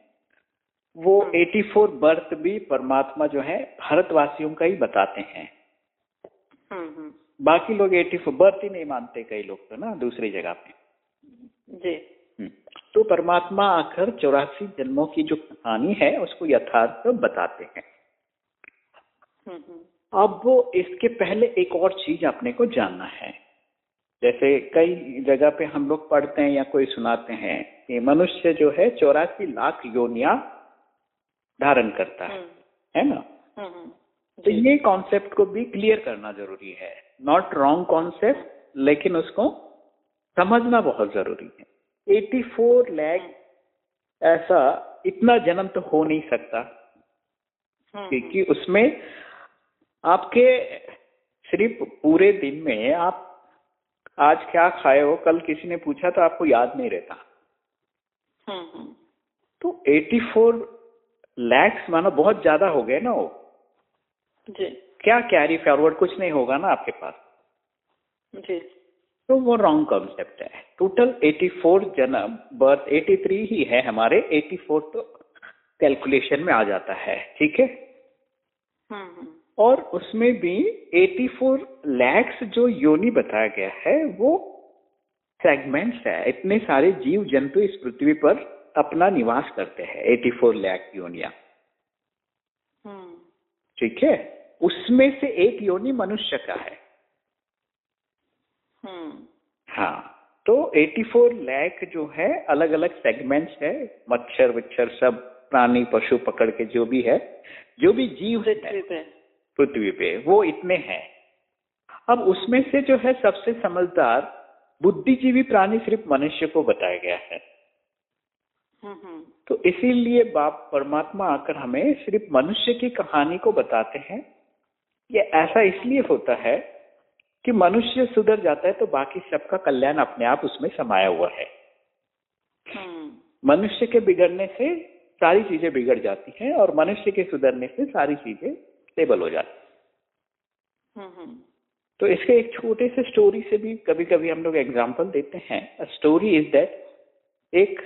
वो 84 बर्थ भी परमात्मा जो है भारतवासियों का ही बताते हैं। बाकी लोग 84 बर्थ ही नहीं मानते कई लोग तो ना दूसरी जगह पे। जी। हम्म। तो परमात्मा आकर चौरासी जन्मों की जो कहानी है उसको यथार्थ बताते हैं। अब वो इसके पहले एक और चीज़ अपने को जानना है। जैसे कई जगह पे हम लोग पढ़ते हैं या कोई सुनाते हैं कि मनुष्य जो है चौरासी लाख योनिया धारण करता है। हम्म। है ना? हम्म, हम्म। तो ये कॉन्सेप्ट को भी क्लियर करना ज़रूरी है। नॉट रॉन्ग कॉन्सेप्ट लेकिन उसको समझना बहुत ज़रूरी है। 84 लैख ऐसा इतना जन्म तो हो नहीं सकता। क्योंकि उसमें आपके सिर्फ़ पूरे दिन में आप आज क्या खाए हो कल किसी ने पूछा तो आपको याद नहीं रहता। हम्म। तो 84 लैक्स मानो बहुत ज़्यादा हो गए ना वो। जी। क्या कैरी फॉरवर्ड कुछ नहीं होगा ना आपके पास। जी। तो वो रॉन्ग कॉन्सेप्ट है। टोटल 84 जन्म बर्थ 83 ही है हमारे। 84 तो कैलकुलेशन में आ जाता है ठीक है? हम्म, और उसमें भी 84 लैक्स जो योनि बताया गया है वो सेगमेंट्स है। इतने सारे जीव जंतु इस पृथ्वी पर अपना निवास करते हैं 84 लैख योनिया। हम्म। ठीक है? उसमें से एक योनि मनुष्य का है। हाँ। तो 84 लैख जो है अलग अलग सेगमेंट्स है मच्छर विच्छर सब प्राणी पशु पकड़ के जो भी है जो भी जीव है पृथ्वी पे वो इतने हैं। अब उसमें से जो है सबसे समझदार बुद्धिजीवी प्राणी सिर्फ़ मनुष्य को बताया गया है। हम्म, हम्म। तो इसीलिए बाप परमात्मा आकर हमें सिर्फ़ मनुष्य की कहानी को बताते हैं। ये ऐसा इसलिए होता है कि मनुष्य सुधर जाता है तो बाकी सबका कल्याण अपने आप उसमें समाया हुआ है हम्म। मनुष्य के बिगड़ने से सारी चीज़ें बिगड़ जाती हैं और मनुष्य के सुधरने से सारी चीज़ें स्टेबल हो जाती हम्म, हम्म। तो इसके एक छोटे से स्टोरी से भी कभी कभी हम लोग एग्ज़ाम्पल देते हैं स्टोरी इज़ दैट एक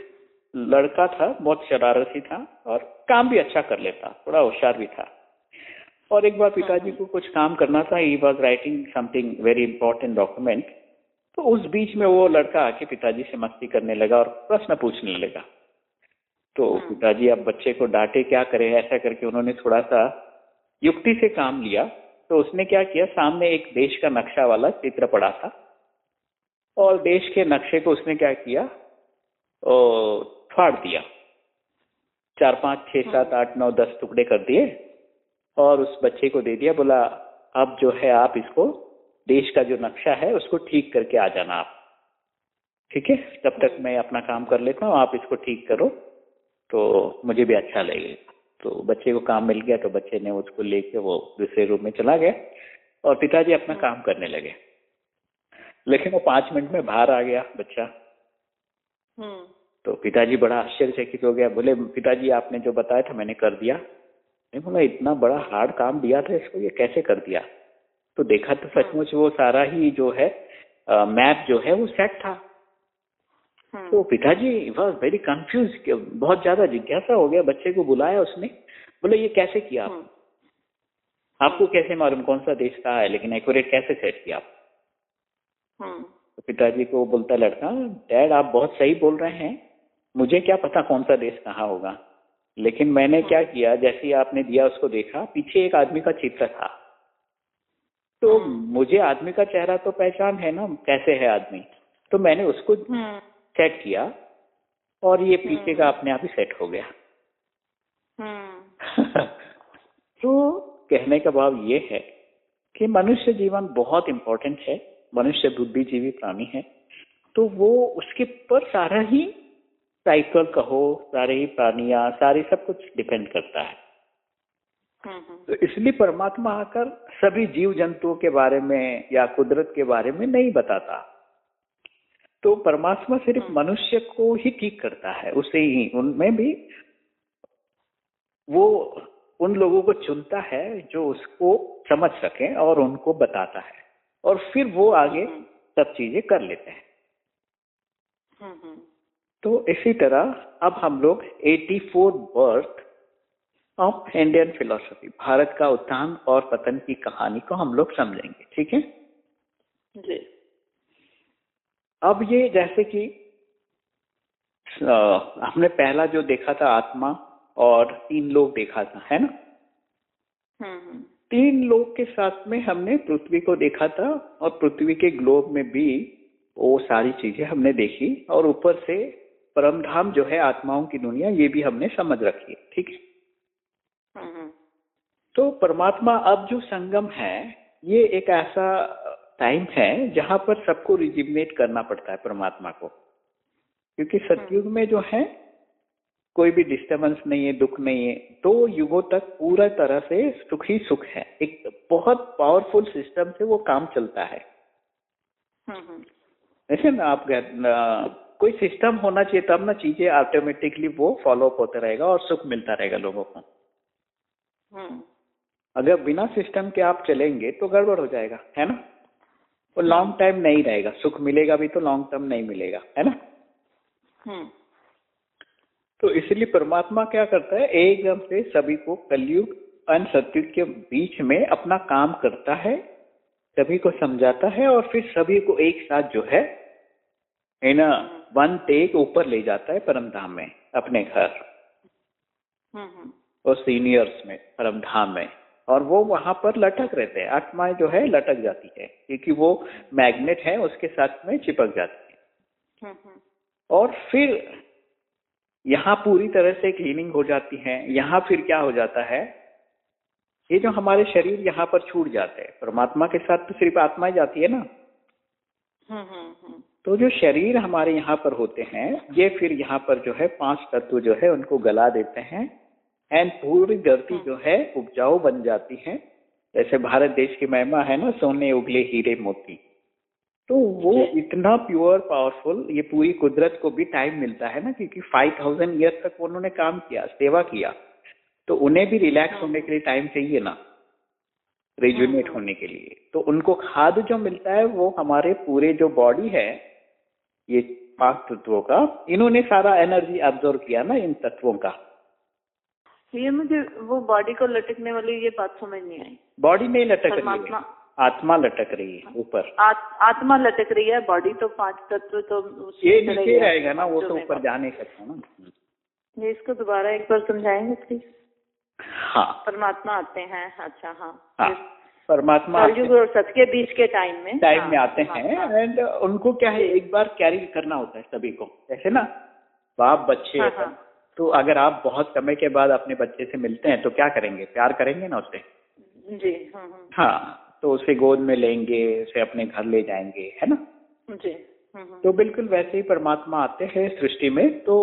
लड़का था बहुत शरारती था और काम भी अच्छा कर लेता थोड़ा होशियार भी था और एक बार पिताजी को कुछ काम करना था he was writing something very important document तो उस बीच में वो लड़का आके पिताजी से मस्ती करने लगा और प्रश्न पूछने लगा। तो हम्म। पिताजी अब बच्चे को डांटे क्या करे? ऐसा करके उन्होंने थोड़ा सा युक्ति से काम लिया तो उसने क्या किया सामने एक देश का नक्शा वाला चित्र पड़ा था और देश के नक्शे को उसने क्या किया फाड़ दिया। चार पाँच छह सात आठ नौ दस टुकड़े कर दिए और उस बच्चे को दे दिया बोला अब जो है आप इसको देश का जो नक्शा है उसको ठीक करके आ जाना आप। ठीक है? तब तक मैं अपना काम कर लेता हूँ आप इसको ठीक करो तो मुझे भी अच्छा लगेगा। तो बच्चे को काम मिल गया तो बच्चे ने उसको लेके वो दूसरे रूम में चला गया और पिताजी अपना। काम करने लगे। लेकिन वो पाँच मिनट में बाहर आ गया बच्चा। हम्म। तो पिताजी बड़ा आश्चर्यचकित हो गया बोले पिताजी आपने जो बताया था मैंने कर दिया। नहीं बोला इतना बड़ा हार्ड काम दिया था इसको ये कैसे कर दिया तो देखा तो हम्म। सचमुच वो सारा ही जो है मैप जो है वो सेट था हम्म। तो पिताजी वॉज़ वेरी कंफ्यूज बहुत ज़्यादा जिज्ञासा हो गया बच्चे को बुलाया उसने बोले ये कैसे किया आप हम्म। आपको कैसे मालूम कौन सा देश का है लेकिन एक्यूरेट कैसे सेट किया आप। तो पिताजी को बोलता लड़का डैड आप बहुत सही बोल रहे हैं मुझे क्या पता कौन सा देश कहाँ होगा लेकिन मैंने क्या किया जैसे ही आपने दिया उसको देखा पीछे एक आदमी का चित्र था। तो मुझे आदमी का चेहरा तो पहचान है ना कैसे है आदमी? तो मैंने उसको सेट किया और ये पीछे का हम्म। अपने आप ही सेट हो गया। [laughs] तो कहने का भाव ये है कि मनुष्य जीवन बहुत इम्पोर्टेंट है मनुष्य बुद्धिजीवी प्राणी है तो वो उसके पर सारा ही साइकिल कहो सारे ही प्राणिया सारी सब कुछ डिपेंड करता है। हम्म, हम्म। तो इसलिए परमात्मा आकर सभी जीव जंतुओं के बारे में या कुदरत के बारे में नहीं बताता। तो परमात्मा सिर्फ़ हम्म। मनुष्य को ही ठीक करता है उसे ही उनमें भी वो उन लोगों को चुनता है जो उसको समझ सके और उनको बताता है। और फिर वो आगे सब चीज़ें कर लेते हैं। तो इसी तरह अब हम लोग 84 birth of Indian philosophy Bharat का उत्थान और पतन की कहानी को हम लोग समझेंगे ठीक है? जी। अब ये जैसे कि हमने पहला जो देखा था आत्मा और तीन लोग देखा था है ना? हम्म, हम्म। तीन लोग के साथ में हमने पृथ्वी को देखा था और पृथ्वी के ग्लोब में भी वो सारी चीज़ें हमने देखी और ऊपर से परमधाम जो है आत्माओं की दुनिया ये भी हमने समझ रखी है ठीक है? तो परमात्मा अब जो संगम है ये एक ऐसा टाइम है जहाँ पर सबको रिजिमिनेट करना पड़ता है परमात्मा को। क्योंकि हम्म। सतयुग में जो है कोई भी डिस्टर्बेंस नहीं है दुख नहीं है दो युगों तक पूरा तरह से सुख ही सुख है। एक बहुत पावरफुल सिस्टम से वो काम चलता है। ऐसे ना आप कोई सिस्टम होना चाहिए तब ना चीज़ें ऑटोमेटिकली वो फॉलो अप होता रहेगा और सुख मिलता रहेगा लोगों को। अगर बिना सिस्टम के आप चलेंगे तो गड़बड़ हो जाएगा है ना? वो लॉन्ग टाइम नहीं रहेगा। सुख मिलेगा भी तो लॉन्ग टर्म नहीं मिलेगा है ना? हम्म। तो इसलिए परमात्मा क्या करता है? एकदम से सभी को कलयुग अन सत्युग के बीच में अपना काम करता है सभी को समझाता है और फिर सभी को एक साथ जो है ना? वन टेक ऊपर ले जाता है परम धाम में अपने घर। हम्म, हम्म। और सीनियर्स में परम धाम में। और वो वहाँ पर लटक रहते हैं। आत्माएँ जो है लटक जाती है। क्योंकि वो मैग्नेट है उसके साथ में चिपक जाती है। हम्म, हम्म। और फिर यहाँ पूरी तरह से क्लीनिंग हो जाती है। यहाँ फिर क्या हो जाता है? ये जो हमारे शरीर यहाँ पर छूट जाते हैं। परमात्मा के साथ तो सिर्फ़ आत्मा जाती है ना। हम्म, तो जो शरीर हमारे यहाँ पर होते हैं ये फिर यहाँ पर जो है पाँच तत्व जो है उनको गला देते हैं एंड पूरी धरती। जो है उपजाऊ बन जाती है जैसे भारत देश की महिमा है ना सोने उगले हीरे मोती तो वो इतना प्योर पावरफुल ये पूरी कुदरत को भी टाइम मिलता है ना क्योंकि फाइव थाउज़ेंड ईयर तक उन्होंने काम किया सेवा किया तो उन्हें भी रिलैक्स हाँ। होने के लिए टाइम चाहिए ना रिजुनेट हाँ। होने के लिए तो उनको खाद जो मिलता है वो हमारे पूरे जो बॉडी है ये पाँच तत्वों का इन्होंने सारा एनर्जी ऑब्ज़र्व किया ना इन तत्वों का। ये मुझे वो बॉडी को लटकने वाली ये बात समझ नहीं आई। बॉडी नहीं लटक रही है। आत्मा लटक रही है ऊपर। आत्मा लटक रही है बॉडी तो पाँच तत्व तो ये नीचे रहेगा ना वो तो ऊपर जा नहीं सकता ना। ये इसको दोबारा एक बार समझाएँगे प्लीज़ हाँ। परमात्मा आते हैं अच्छा हाँ, हाँ। परमात्मा और सत्य के बीच के टाइम में। टाइम हाँ, में आते हैं एंड उनको क्या है एक बार कैरी करना होता है सभी को ऐसे ना? बाप बच्चे हाँ, हाँ, तो अगर आप बहुत समय के बाद अपने बच्चे से मिलते हैं तो क्या करेंगे? प्यार करेंगे ना उससे जी हाँ, हाँ।, हाँ तो उसे गोद में लेंगे उसे अपने घर ले जाएँगे है ना? जी हाँ, हाँ। तो बिल्कुल वैसे ही परमात्मा आते हैं सृष्टि में तो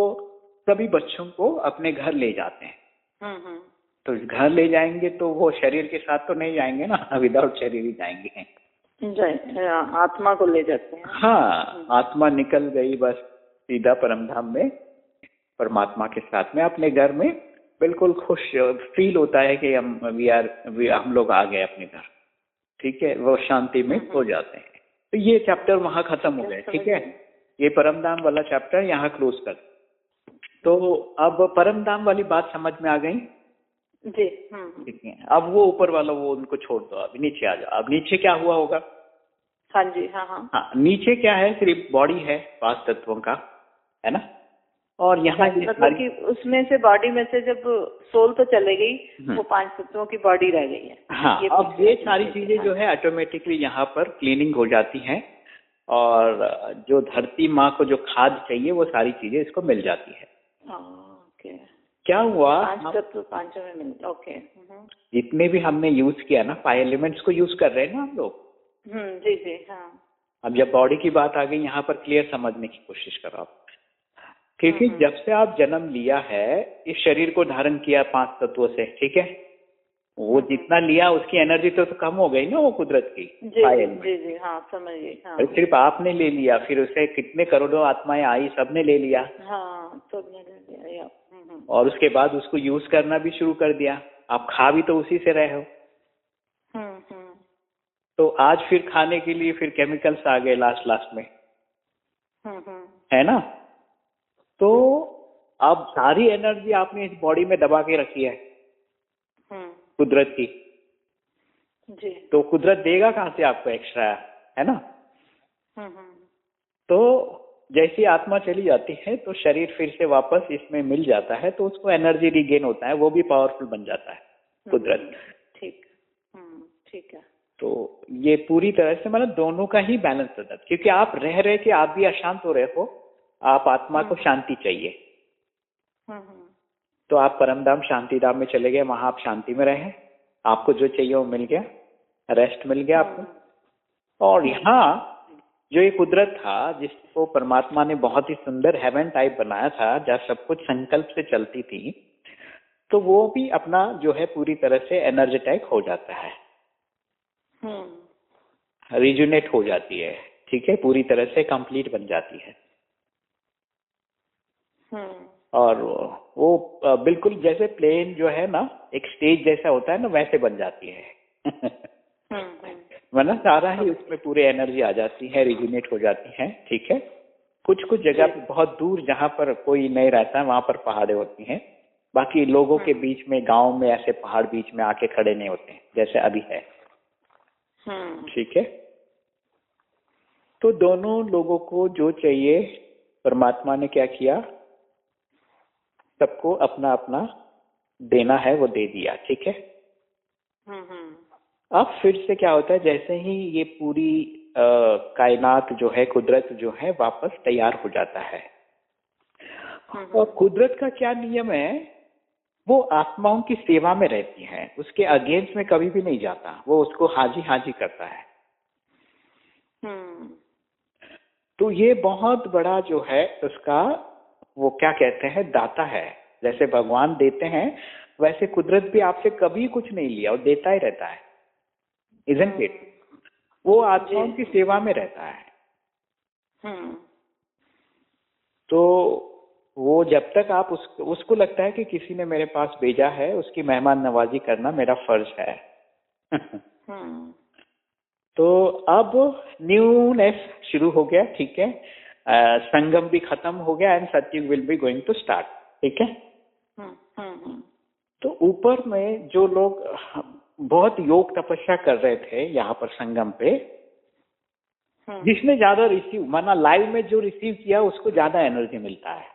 सभी बच्चों को अपने घर ले जाते हैं। तो घर ले जाएँगे तो वो शरीर के साथ तो नहीं जाएँगे ना [laughs] विदाउट शरीर ही जाएँगे। आत्मा को ले जाते हैं। हाँ आत्मा निकल गई बस सीधा परमधाम में परमात्मा के साथ में अपने घर में। बिल्कुल खुश फील होता है कि हम वी आर वी हम लोग आ गए अपने घर। ठीक है वो शांति में हो जाते हैं। तो ये चैप्टर वहाँ खत्म हो गए ठीक है? ये परमधाम वाला चैप्टर यहाँ क्लोज कर। तो अब परमधाम वाली बात समझ में आ गई। जी हम्म। ठीक है। अब वो ऊपर वाला वो उनको छोड़ दो अब नीचे आ जाओ। अब नीचे क्या हुआ होगा? हाँ जी हाँ हाँ। हाँ नीचे क्या है? सिर्फ़ बॉडी है पाँच तत्वों का है ना? और यहाँ मतलब कि उसमें से बॉडी में से जब सोल तो चले गई हम्म। वो पाँच तत्वों की बॉडी रह गई है। हाँ ये अब ये सारी चीज़ें जो है ऑटोमेटिकली यहाँ पर क्लीनिंग हो जाती हैं और जो धरती माँ को जो खाद चाहिए वो सारी चीज़ें इसको मिल जाती है। ओके क्या हुआ? पाँच तत्व पाँचों में ओके हम्म। जितने भी हमने यूज़ किया ना फाइव एलिमेंट्स को यूज़ कर रहे हैं ना हम लोग? हम्म, जी जी हाँ। अब जब बॉडी की बात आ गई यहाँ पर क्लियर समझने की कोशिश करो आप। क्योंकि हम्म। जब से आप जन्म लिया है इस शरीर को धारण किया पाँच तत्वों से ठीक है? वो। जितना लिया उसकी एनर्जी तो, तो कम हो गई ना वो कुदरत की जी जी जी हाँ समझिए हाँ। सिर्फ़ आपने ले लिया फिर उसे कितने करोड़ों आत्माएँ आई सबने ले लिया। हाँ सबने ले लिया और उसके बाद उसको यूज़ करना भी शुरू कर दिया। आप खा भी तो उसी से रहे हो। हम्म, हम्म, तो आज फिर खाने के लिए फिर केमिकल्स आ गए लास्ट लास्ट में। हम्म, है ना? तो अब सारी एनर्जी आपने इस बॉडी में दबा के रखी है। कुदरत की। जी। तो कुदरत देगा कहाँ से आपको एक्स्ट्रा है ना? तो जैसी आत्मा चली जाती है तो शरीर फिर से वापस इसमें मिल जाता है तो उसको एनर्जी रिगेन होता है वो भी पावरफुल बन जाता है कुदरत। ठीक हम्म, ठीक है। तो ये पूरी तरह से मतलब दोनों का ही बैलेंस रहता है क्योंकि आप रह रहे कि आप भी अशांत हो रहे हो आप आत्मा को शांति चाहिए। हम्म, हम्म, तो आप परमधाम शांति धाम में चले गए वहाँ आप शांति में रहे आपको जो चाहिए वो मिल गया रेस्ट मिल गया आपको। और यहाँ जो ये कुदरत था जिसको परमात्मा ने बहुत ही सुंदर हेवन टाइप बनाया था जहाँ सब कुछ संकल्प से चलती थी तो वो भी अपना जो है पूरी तरह से एनर्जेटाइक हो जाता है। हम्म, रिजुनेट हो जाती है ठीक है? पूरी तरह से कंप्लीट बन जाती है। हम्म, और वो बिल्कुल जैसे प्लेन जो है ना एक स्टेज जैसा होता है ना वैसे बन जाती है। [laughs] हम्म, हम्म, वरना सारा ही उसमें पूरी एनर्जी आ जाती है रिजुनेट हो जाती है ठीक है? कुछ कुछ जगह पे बहुत दूर जहाँ पर कोई नहीं रहता है वहाँ पर पहाड़े होती हैं। बाकी लोगों के बीच में गाँव में ऐसे पहाड़ बीच में आके खड़े नहीं होते जैसे अभी है। हम्म, ठीक है? तो दोनों लोगों को जो चाहिए परमात्मा ने क्या किया? सबको अपना अपना देना है वो दे दिया ठीक है? हम्म, हम्म, अब फिर से क्या होता है जैसे ही ये पूरी कायनात जो है कुदरत जो है वापस तैयार हो जाता है। हम्म, और कुदरत का क्या नियम है? वो आत्माओं की सेवा में रहती है। उसके अगेंस्ट में कभी भी नहीं जाता। वो उसको हाजी हाजी करता है। हम्म, तो ये बहुत बड़ा जो है उसका वो क्या कहते हैं दाता है। जैसे भगवान देते हैं वैसे कुदरत भी आपसे कभी कुछ नहीं लिया और देता ही रहता है। इजंट इट वो आत्माओं की सेवा में रहता है। हम्म, तो वो जब तक आप उस, उसको लगता है कि किसी ने मेरे पास भेजा है उसकी मेहमान नवाजी करना मेरा फ़र्ज़ है। हम्म, [laughs] तो अब न्यूनेस शुरू हो गया ठीक है? अ, संगम भी खत्म हो गया and Satyug will be going to start ठीक है? हम्म, तो ऊपर में जो लोग बहुत योग तपस्या कर रहे थे यहाँ पर संगम पे। हम्म, जिसने ज़्यादा रिसीव माना लाइव में जो रिसीव किया उसको ज़्यादा एनर्जी मिलता है।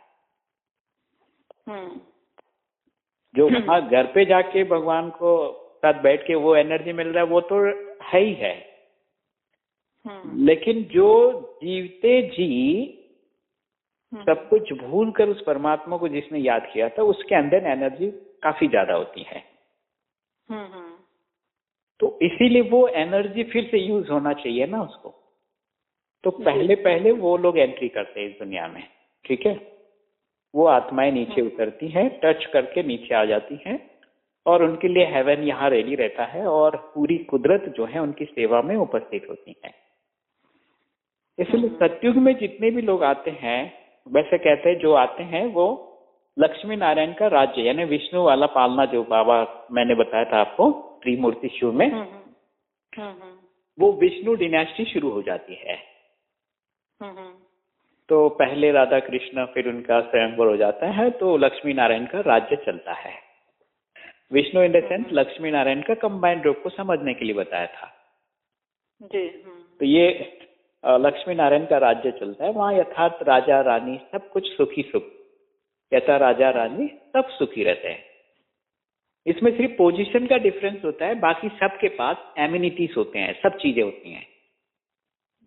हम्म, जो वहाँ घर पे जाके भगवान को साथ बैठ के वो एनर्जी मिल रहा है वो तो है ही है। हम्म, लेकिन जो जीवते जी सब कुछ भूल कर उस परमात्मा को जिसने याद किया था उसके अंदर एनर्जी काफ़ी ज़्यादा होती है। तो इसीलिए वो एनर्जी फिर से यूज़ होना चाहिए ना उसको। तो पहले पहले वो लोग एंट्री करते हैं इस दुनिया में ठीक है? वो आत्माएँ नीचे उतरती हैं टच करके नीचे आ जाती हैं और उनके लिए हेवन यहाँ रेडी रहता है और पूरी कुदरत जो है उनकी सेवा में उपस्थित होती है। इसलिए सत्युग में जितने भी लोग आते हैं वैसे कहते हैं जो आते हैं वो लक्ष्मी नारायण का राज्य यानी विष्णु वाला पालना जो बाबा मैंने बताया था आपको त्रिमूर्ति शिव में हम्म, हम्म, हम्म, वो विष्णु डिनेस्टी शुरू हो जाती है। तो पहले राधा कृष्ण फिर उनका स्वयंवर हो जाता है तो लक्ष्मी नारायण का राज्य चलता है। Vishnu in the sense Lakshmi Narayan का कंबाइंड रूप को समझने के लिए बताया था। जी तो ये लक्ष्मी नारायण का राज्य चलता है वहाँ यथार्थ राजा रानी सब कुछ सुखी सुख यथा राजा रानी सब सुखी रहते हैं। इसमें सिर्फ़ पोजीशन का डिफरेंस होता है बाकी सबके पास एम्यूनिटीज होते हैं सब चीज़ें होती हैं।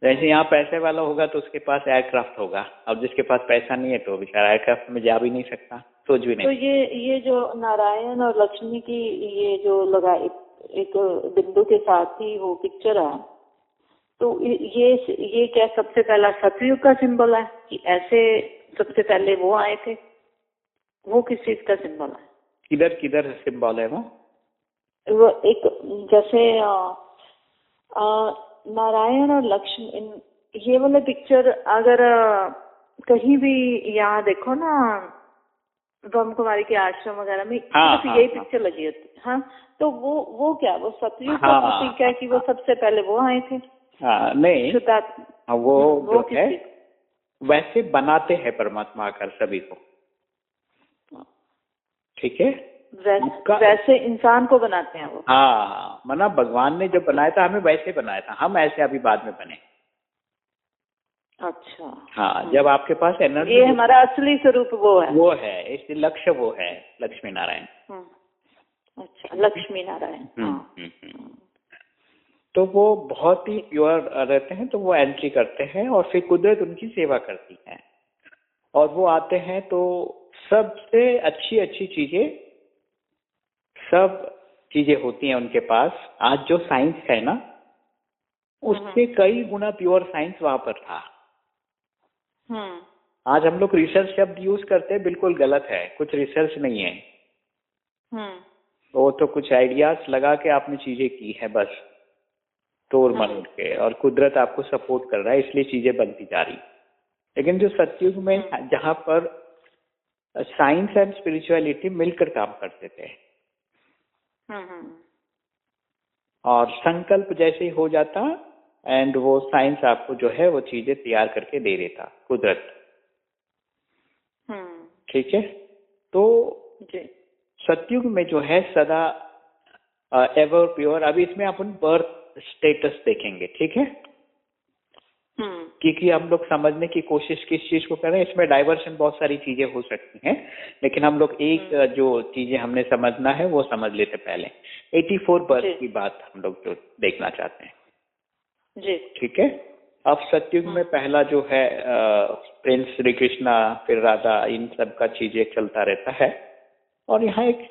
जैसे यहाँ पैसे वाला होगा तो उसके पास एयरक्राफ्ट होगा अब जिसके पास पैसा नहीं है तो बेचारा एयरक्राफ्ट में जा भी नहीं सकता सोच भी नहीं तो ये ये जो नारायण और लक्ष्मी की ये जो लगा एक बिंदु के साथ ही वो पिक्चर है तो ये ये क्या सबसे पहला सतयुग का सिंबल है कि ऐसे सबसे पहले वो आए थे? वो किस चीज़ का सिंबल है? किधर किधर सिंबल है वो? वो एक जैसे नारायण और लक्ष्मी ये वाले पिक्चर अगर कहीं भी यहाँ देखो ना ब्रह्म कुमारी के आश्रम वगैरह में हाँ, तो हाँ, यही पिक्चर हाँ, लगी होती हाँ? तो वो वो क्या वो सतयुग हाँ, का है कि वो सबसे पहले वो आए थे? हाँ, नहीं। वो, वो है वैसे बनाते हैं परमात्मा आकर सभी को। ठीक है? वैसे, वैसे इंसान को बनाते हैं वो। हाँ मना भगवान ने जो बनाया था हमें वैसे बनाया था। हम ऐसे अभी बाद में बने। अच्छा। हाँ हम्म। जब आपके पास एनर्जी ये हमारा असली स्वरूप वो है। वो है इसलिए लक्ष्य वो है लक्ष्मी नारायण। हम्म। अच्छा लक्ष्मी नारायण। हम्म, हाँ। तो वो बहुत ही प्योर रहते हैं तो वो एंट्री करते हैं और फिर कुदरत उनकी सेवा करती है। और वो आते हैं तो सबसे अच्छी अच्छी चीज़ें सब चीज़ें होती हैं उनके पास। आज जो साइंस है ना उससे कई गुना प्योर साइंस वहाँ पर था। हम्म। आज हम लोग रिसर्च शब्द यूज़ करते हैं बिल्कुल गलत है। कुछ रिसर्च नहीं है। हम्म। वो तो कुछ आइडियाज़ लगा के आपने चीज़ें की है बस। तोड़ मन हम्म। के। और कुदरत आपको सपोर्ट कर रहा है इसलिए चीज़ें बनती जा रही। लेकिन जो सत्युग में जहाँ पर साइंस एंड स्पिरिचुअलिटी मिलकर काम करते थे और संकल्प जैसे ही हो जाता एंड वो साइंस आपको जो है वो चीज़ें तैयार करके दे देता कुदरत। हम्म। ठीक है? तो सत्युग में जो है सदा एवर प्योर अभी इसमें अपन बर्थ स्टेटस देखेंगे ठीक है? हम्म। क्योंकि हम लोग समझने की कोशिश किस चीज़ को कर रहे हैं इसमें डाइवर्शन बहुत सारी चीज़ें हो सकती हैं लेकिन हम लोग एक हम्म। जो चीज़ें हमने समझना है वो समझ लेते पहले। 84 बर्थ की बात हम लोग जो देखना चाहते हैं। जी। ठीक है? अब सत्युग में पहला जो है प्रिंस श्री कृष्णा फिर राधा इन सब का चीज़ें चलता रहता है। और यहाँ एक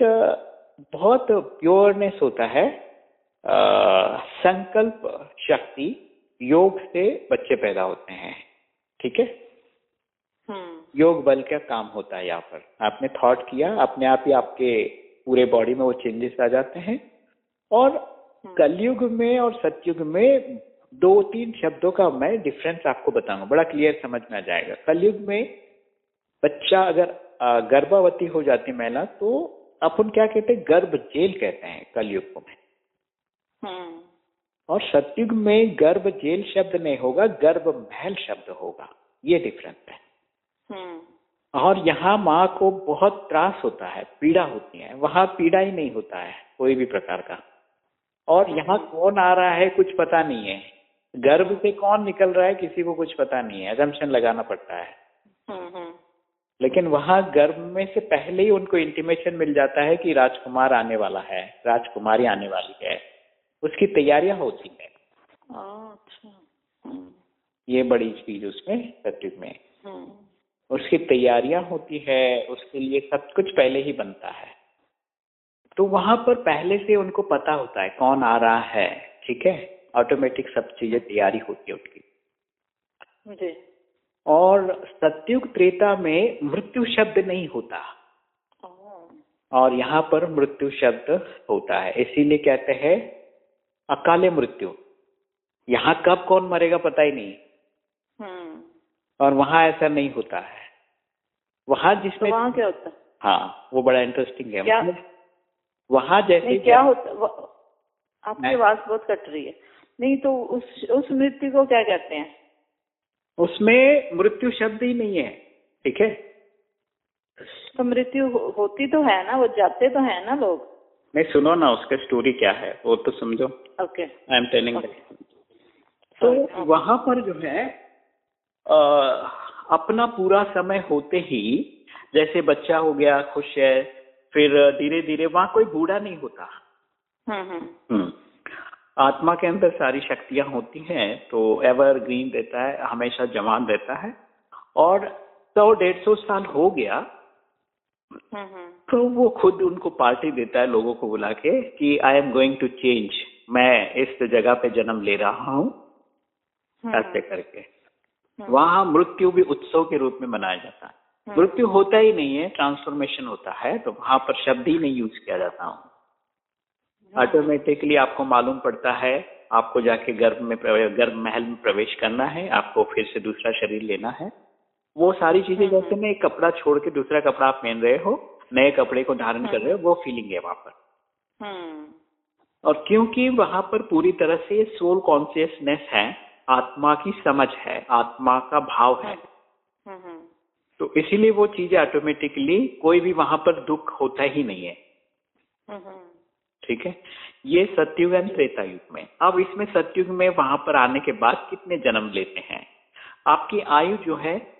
बहुत प्योरनेस होता है आ, संकल्प शक्ति योग से बच्चे पैदा होते हैं ठीक है? हम्म। योग बल का काम होता है यहाँ पर। आपने थॉट किया अपने आप ही आपके पूरे बॉडी में वो चेंजेस आ जाते हैं। और हम्म। कलयुग में और सतयुग में दो तीन शब्दों का मैं डिफरेंस आपको बताऊँगा। बड़ा क्लियर समझ में आ जाएगा। कलयुग में बच्चा अगर गर्भवती हो जाती महिला तो अपन क्या कहते हैं? गर्भ जेल कहते हैं कलयुग को। में हम्म। और सतयुग में गर्भ जेल शब्द नहीं होगा गर्भ महल शब्द होगा। ये डिफरेंस है। हम्म। और यहाँ माँ को बहुत त्रास होता है पीड़ा होती है। वहाँ पीड़ा ही नहीं होता है कोई भी प्रकार का। और यहाँ हम्म। कौन आ रहा है कुछ पता नहीं है। गर्भ से कौन निकल रहा है किसी को कुछ पता नहीं है। एजम्पन लगाना पड़ता है। हम्म। लेकिन वहाँ गर्भ में से पहले ही उनको इंटीमेशन मिल जाता है कि राजकुमार आने वाला है राजकुमारी आने वाली है। उसकी तैयारियाँ होती है। अच्छा। हम्म। ये बड़ी चीज़ उसमें सत्युग में। उसकी तैयारियाँ होती है उसके लिए सब कुछ पहले ही बनता है। तो वहाँ पर पहले से उनको पता होता है कौन आ रहा है ठीक है? ऑटोमेटिक सब चीज़ें तैयारी होती है उनकी। जी। और सत्युग त्रेता में मृत्यु शब्द नहीं होता। और यहाँ पर मृत्यु शब्द होता है। इसीलिए कहते हैं अकाले मृत्यु। यहाँ कब कौन मरेगा पता ही नहीं। हम्म। और वहाँ ऐसा नहीं होता है। वहाँ जिसमें तो वहाँ क्या होता है? हाँ वो बड़ा इंटरेस्टिंग है। क्या? वहाँ जैसे क्या होता आपकी आवाज़ बहुत कट रही है। नहीं तो उस उस मृत्यु को क्या कहते हैं? उसमें मृत्यु शब्द ही नहीं है ठीक है? तो मृत्यु होती तो है ना वो जाते तो है ना लोग। नहीं सुनो ना उसका स्टोरी क्या है वो तो समझो। ओके आई एम टेलिंग तो वहाँ पर जो है आ, अपना पूरा समय होते ही जैसे बच्चा हो गया खुश है फिर धीरे धीरे वहाँ कोई बूढ़ा नहीं होता। हम्म हम्म, हम्म। आत्मा के अंदर सारी शक्तियाँ होती हैं तो एवर ग्रीन रहता है हमेशा जवान रहता है और सौ डेढ़ सौ साल हो गया। तो वो खुद उनको पार्टी देता है लोगों को बुला के कि I am going to change मैं इस जगह पे जन्म ले रहा हूँ हम्म, ऐसे करके। हम्म, वहाँ मृत्यु भी उत्सव के रूप में मनाया जाता है। हम्म, मृत्यु होता ही नहीं है ट्रांसफॉर्मेशन होता है तो वहाँ पर शब्द ही नहीं यूज़ किया जाता हूँ। हम्म, ऑटोमेटिकली आपको मालूम पड़ता है आपको जाके गर्भ में गर्भ महल में प्रवेश करना है आपको फिर से दूसरा शरीर लेना है। वो सारी चीज़ें हम्म, जैसे ना एक कपड़ा छोड़ के दूसरा कपड़ा आप पहन रहे हो नए कपड़े को धारण कर रहे हो वो फीलिंग है वहाँ पर। हम्म, और क्योंकि वहाँ पर पूरी तरह से सोल कॉन्शियसनेस है आत्मा की समझ है आत्मा का भाव है। हम्म, हम्म, तो इसीलिए वो चीज़ें ऑटोमेटिकली कोई भी वहाँ पर दुख होता ही नहीं है। हम्म, ठीक है? ये सत्युग एंड त्रेता युग में। अब इसमें सत्युग में वहाँ पर आने के बाद कितने जन्म लेते हैं? आपकी आयु जो है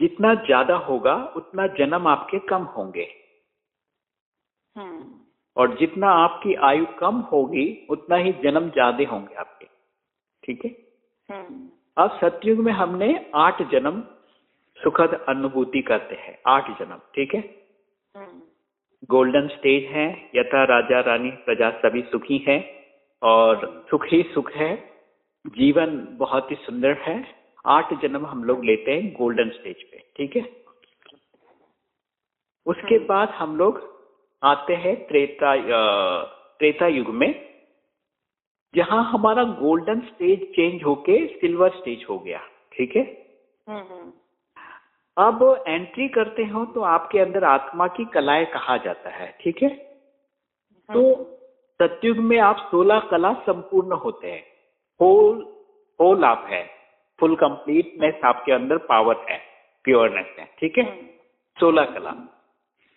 जितना ज़्यादा होगा उतना जन्म आपके कम होंगे। हम्म, और जितना आपकी आयु कम होगी उतना ही जन्म ज़्यादा होंगे आपके। ठीक है? हम्म, अब सतयुग में हमने आठ जन्म सुखद अनुभूति करते हैं। आठ जन्म ठीक है? हम्म, गोल्डन स्टेज है यथा राजा रानी प्रजा सभी सुखी है। और सुख ही सुख है जीवन बहुत ही सुंदर है। आठ जन्म हम लोग लेते हैं गोल्डन स्टेज पे ठीक है? उसके हम्म। बाद हम लोग आते हैं त्रेता त्रेता युग में जहाँ हमारा गोल्डन स्टेज चेंज होके सिल्वर स्टेज हो गया ठीक है? हम्म, हम्म, अब एंट्री करते हो तो आपके अंदर आत्मा की कलाएँ कहा जाता है ठीक है? तो सत्युग में आप सोलह कला संपूर्ण होते हैं होल होल आप है। फुल कंप्लीटनेस आपके अंदर पावर है प्योरनेस है ठीक है? हम्म, सोलह कला।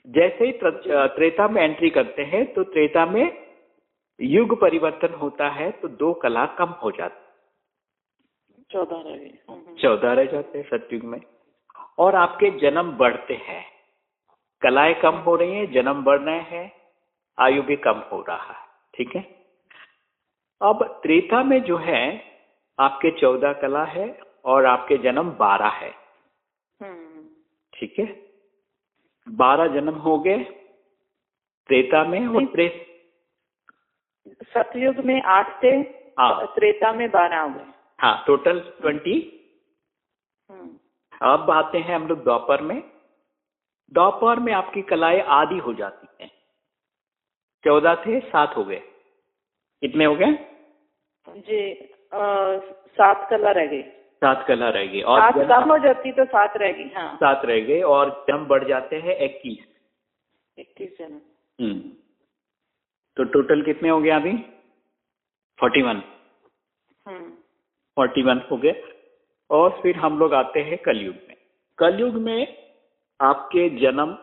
जैसे ही त्रेता में एंट्री करते हैं तो त्रेता में युग परिवर्तन होता है तो दो कला कम हो जाती चौदह रह हम्म, चौदह रह जाते हैं सतयुग में। और आपके जन्म बढ़ते हैं। कलाएँ कम हो रही हैं जन्म बढ़ रहे हैं आयु भी कम हो रहा है ठीक है? अब त्रेता में जो है आपके चौदह कला है और आपके जन्म बारह है। हम्म, ठीक है? बारह जन्म हो गए त्रेता में और। त्रे सतयुग में आठ थे हाँ। त्रेता में बारह हो गए हाँ टोटल ट्वेंटी हम्म, अब आते हैं हम लोग दोपहर में। दोपहर में आपकी कलाएँ आदि हो जाती हैं। चौदह थे सात हो गए। कितने हो गए? जी सात कला रह गई। सात कला रह गई और सात कम हो जाती तो सात रह गई हाँ। सात रह गए और जन्म बढ़ जाते हैं इक्कीस। इक्कीस जन हम्म। तो टोटल कितने हो गए अभी? Forty one. हम्म, फोर्टी वन हो गए। और फिर हम लोग आते हैं कलयुग में। कलयुग में आपके जन्म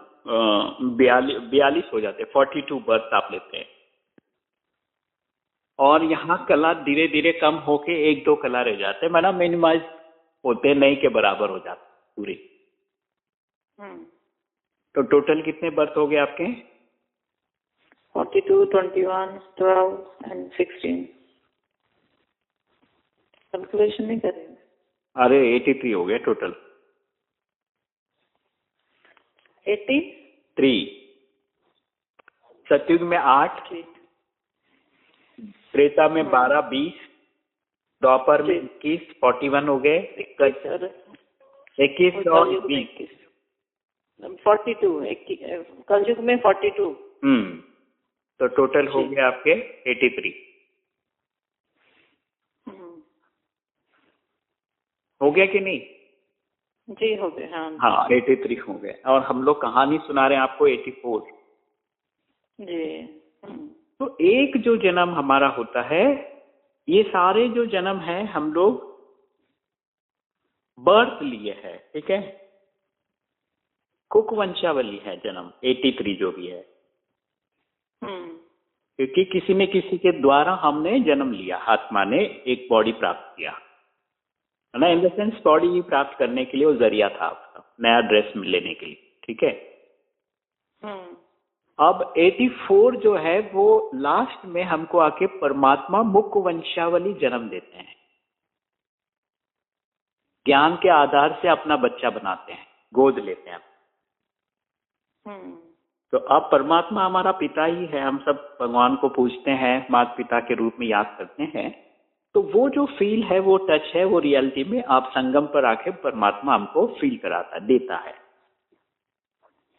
बयालीस हो जाते हैं। फोर्टी टू बर्थ आप लेते हैं। और यहाँ कला धीरे धीरे कम होके एक दो कला रह जाते हैं। मतलब मिनिमाइज होते नहीं के बराबर हो जाते पूरी। हम्म, तो टोटल कितने बर्थ हो गए आपके? Forty two twenty one twelve and sixteen calculation नहीं करेंगे। अरे एटी थ्री हो गए टोटल एट्टी थ्री सतयुग में आठ। त्रेता में बारह बीस द्वापर में इक्कीस फोर्टी वन हो गए इक्कीस और इक्कीस और इक्कीस। फोर्टी टू कलयुग में फोर्टी टू। हम्म तो टोटल हो। गए आपके एटी थ्री। हो गया कि नहीं? जी हो गया हाँ। हाँ एटी थ्री हो गए। और हम लोग कहानी सुना रहे हैं आपको एटी फोर। जी। हम्म, तो एक जो जन्म हमारा होता है ये सारे जो जन्म है हम लोग बर्थ लिए है ठीक है? कुक वंशावली है जन्म 83 जो भी है। हम्म, क्योंकि किसी ने किसी के द्वारा हमने जन्म लिया आत्मा ने एक बॉडी प्राप्त किया। है ना? इन द सेंस बॉडी प्राप्त करने के लिए वो ज़रिया था आपका नया ड्रेस लेने के लिए ठीक है? हम्म, अब 84 जो है वो लास्ट में हमको आके परमात्मा मुख्य वंशावली जन्म देते हैं। ज्ञान के आधार से अपना बच्चा बनाते हैं गोद लेते हैं। हम्म। तो अब परमात्मा हमारा पिता ही है हम सब भगवान को पूछते हैं माता पिता के रूप में याद करते हैं। तो वो जो फील है वो टच है वो रियलिटी में आप संगम पर आके परमात्मा हमको फील कराता देता है।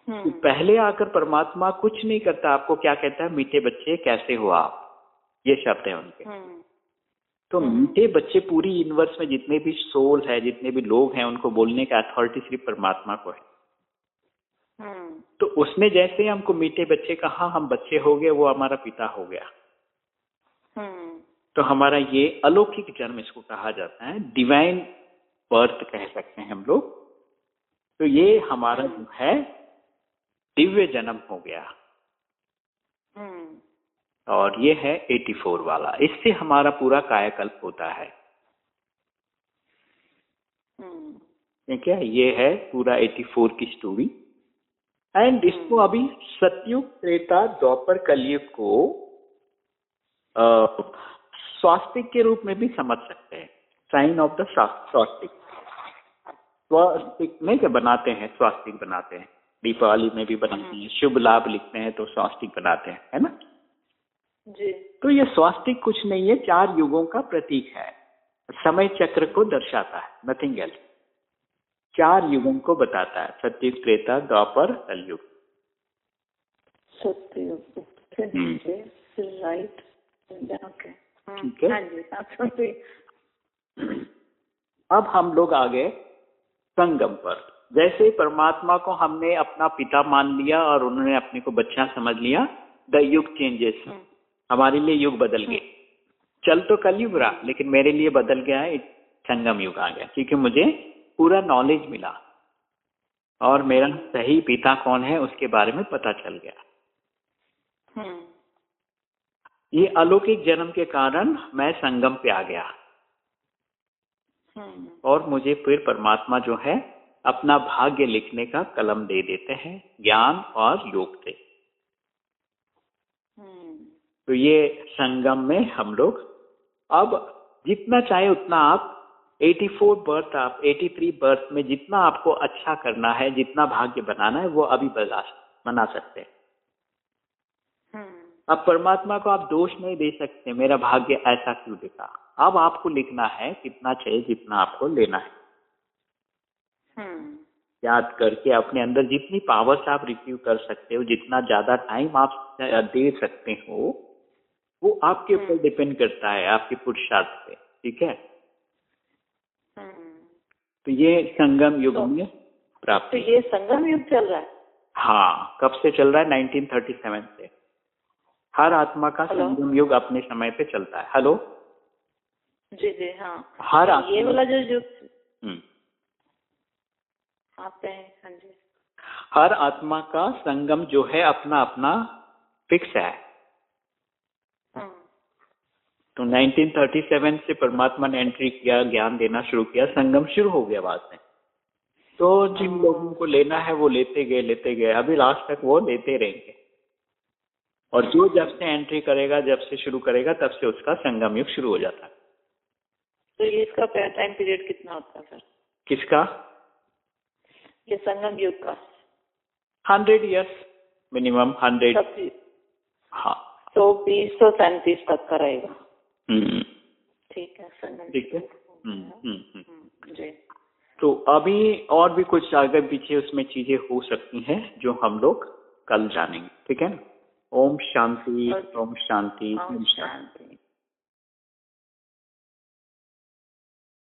तो पहले आकर परमात्मा कुछ नहीं करता आपको क्या कहता है? मीठे बच्चे कैसे हो आप? ये शब्द है उनके। हम्म। तो हम्म। मीठे बच्चे पूरी यूनिवर्स में जितने भी सोल है जितने भी लोग हैं उनको बोलने का अथॉरिटी सिर्फ़ परमात्मा को है। तो उसने जैसे ही हमको मीठे बच्चे कहा हम बच्चे हो गए वो हमारा पिता हो गया। तो हमारा ये अलौकिक जन्म इसको कहा जाता है डिवाइन बर्थ कह सकते हैं हम लोग। तो ये हमारा जो है दिव्य जन्म हो गया। हम्म। और ये है 84 वाला। इससे हमारा पूरा कायाकल्प होता है। हम्म। ठीक है ये है पूरा 84 की स्टोरी एंड इसको अभी सतयुग त्रेता द्वापर कलयुग को स्वास्तिक के रूप में भी समझ सकते हैं। साइन ऑफ़ द स्वास्तिक स्वास्तिक में क्या बनाते हैं स्वास्तिक बनाते हैं। दीपावली में भी बनाते हैं। शुभ लाभ लिखते हैं तो स्वास्तिक बनाते हैं है ना? जी। तो ये स्वास्तिक कुछ नहीं है चार युगों का प्रतीक है। समय चक्र को दर्शाता है नथिंग एल्स चार युगों को बताता है सत्युग त्रेता द्वापर कलयुग सत्य से हम्म। राइट ओके ठीक है। हाँ। अब हम लोग आ गए संगम पर। जैसे परमात्मा को हमने अपना पिता मान लिया और उन्होंने अपने को बच्चा समझ लिया द युग चेंजेस हम्म, हमारे लिए युग बदल गए। चल तो कलयुग रहा लेकिन मेरे लिए बदल गया है संगम युग आ गया क्योंकि मुझे पूरा नॉलेज मिला। और मेरा सही पिता कौन है उसके बारे में पता चल गया। हम्म। ये अलौकिक जन्म के कारण मैं संगम पे आ गया। हम्म। और मुझे फिर परमात्मा जो है अपना भाग्य लिखने का कलम दे देते हैं ज्ञान और योग से। हम्म। तो ये संगम में हम लोग अब जितना चाहे उतना आप 84 बर्थ आप 83 बर्थ में जितना आपको अच्छा करना है जितना भाग्य बनाना है वो अभी बना बना सकते हैं। हम्म। अब परमात्मा को आप दोष नहीं दे सकते मेरा भाग्य ऐसा क्यों लिखा अब आपको लिखना है कितना चाहिए जितना आपको लेना है। याद करके अपने अंदर जितनी पावर्स आप रिसीव कर सकते हो जितना ज़्यादा टाइम आप दे सकते हो वो आपके ऊपर डिपेंड करता है आपके पुरुषार्थ पे ठीक है? हम्म। तो ये संगम युग तो- में प्राप्त तो ये संगम युग चल रहा है? हाँ कब से चल रहा है? 1937 से। हर आत्मा का हेलो? संगम युग अपने समय पे चलता है। हेलो जी जी हाँ। हर ये आत्मा वाला जो जो पे हैं हाँ जी। हर आत्मा का संगम जो है अपना अपना फिक्स है। हम्म तो 1937 से परमात्मा ने एंट्री किया ज्ञान देना शुरू किया संगम शुरू हो गया बाद में। तो जिन लोगों को लेना है वो लेते गए लेते गए। अभी लास्ट तक वो लेते रहेंगे। और जो जब से एंट्री करेगा जब से शुरू करेगा तब से उसका संगम युग शुरू हो जाता है। तो ये इसका टाइम पीरियड कितना होता है सर? किसका? ये संगम युग का। Hundred years minimum hundred. हाँ। तो बीस सौ सैंतीस तक का रहेगा। हम्म, ठीक है संगम ठीक है। हम्म, हम्म, जी। तो अभी और भी कुछ आगे पीछे उसमें चीज़ें हो सकती हैं जो हम लोग कल जानेंगे। ठीक है ना? ओम शांति ओम शांति ओम शांति।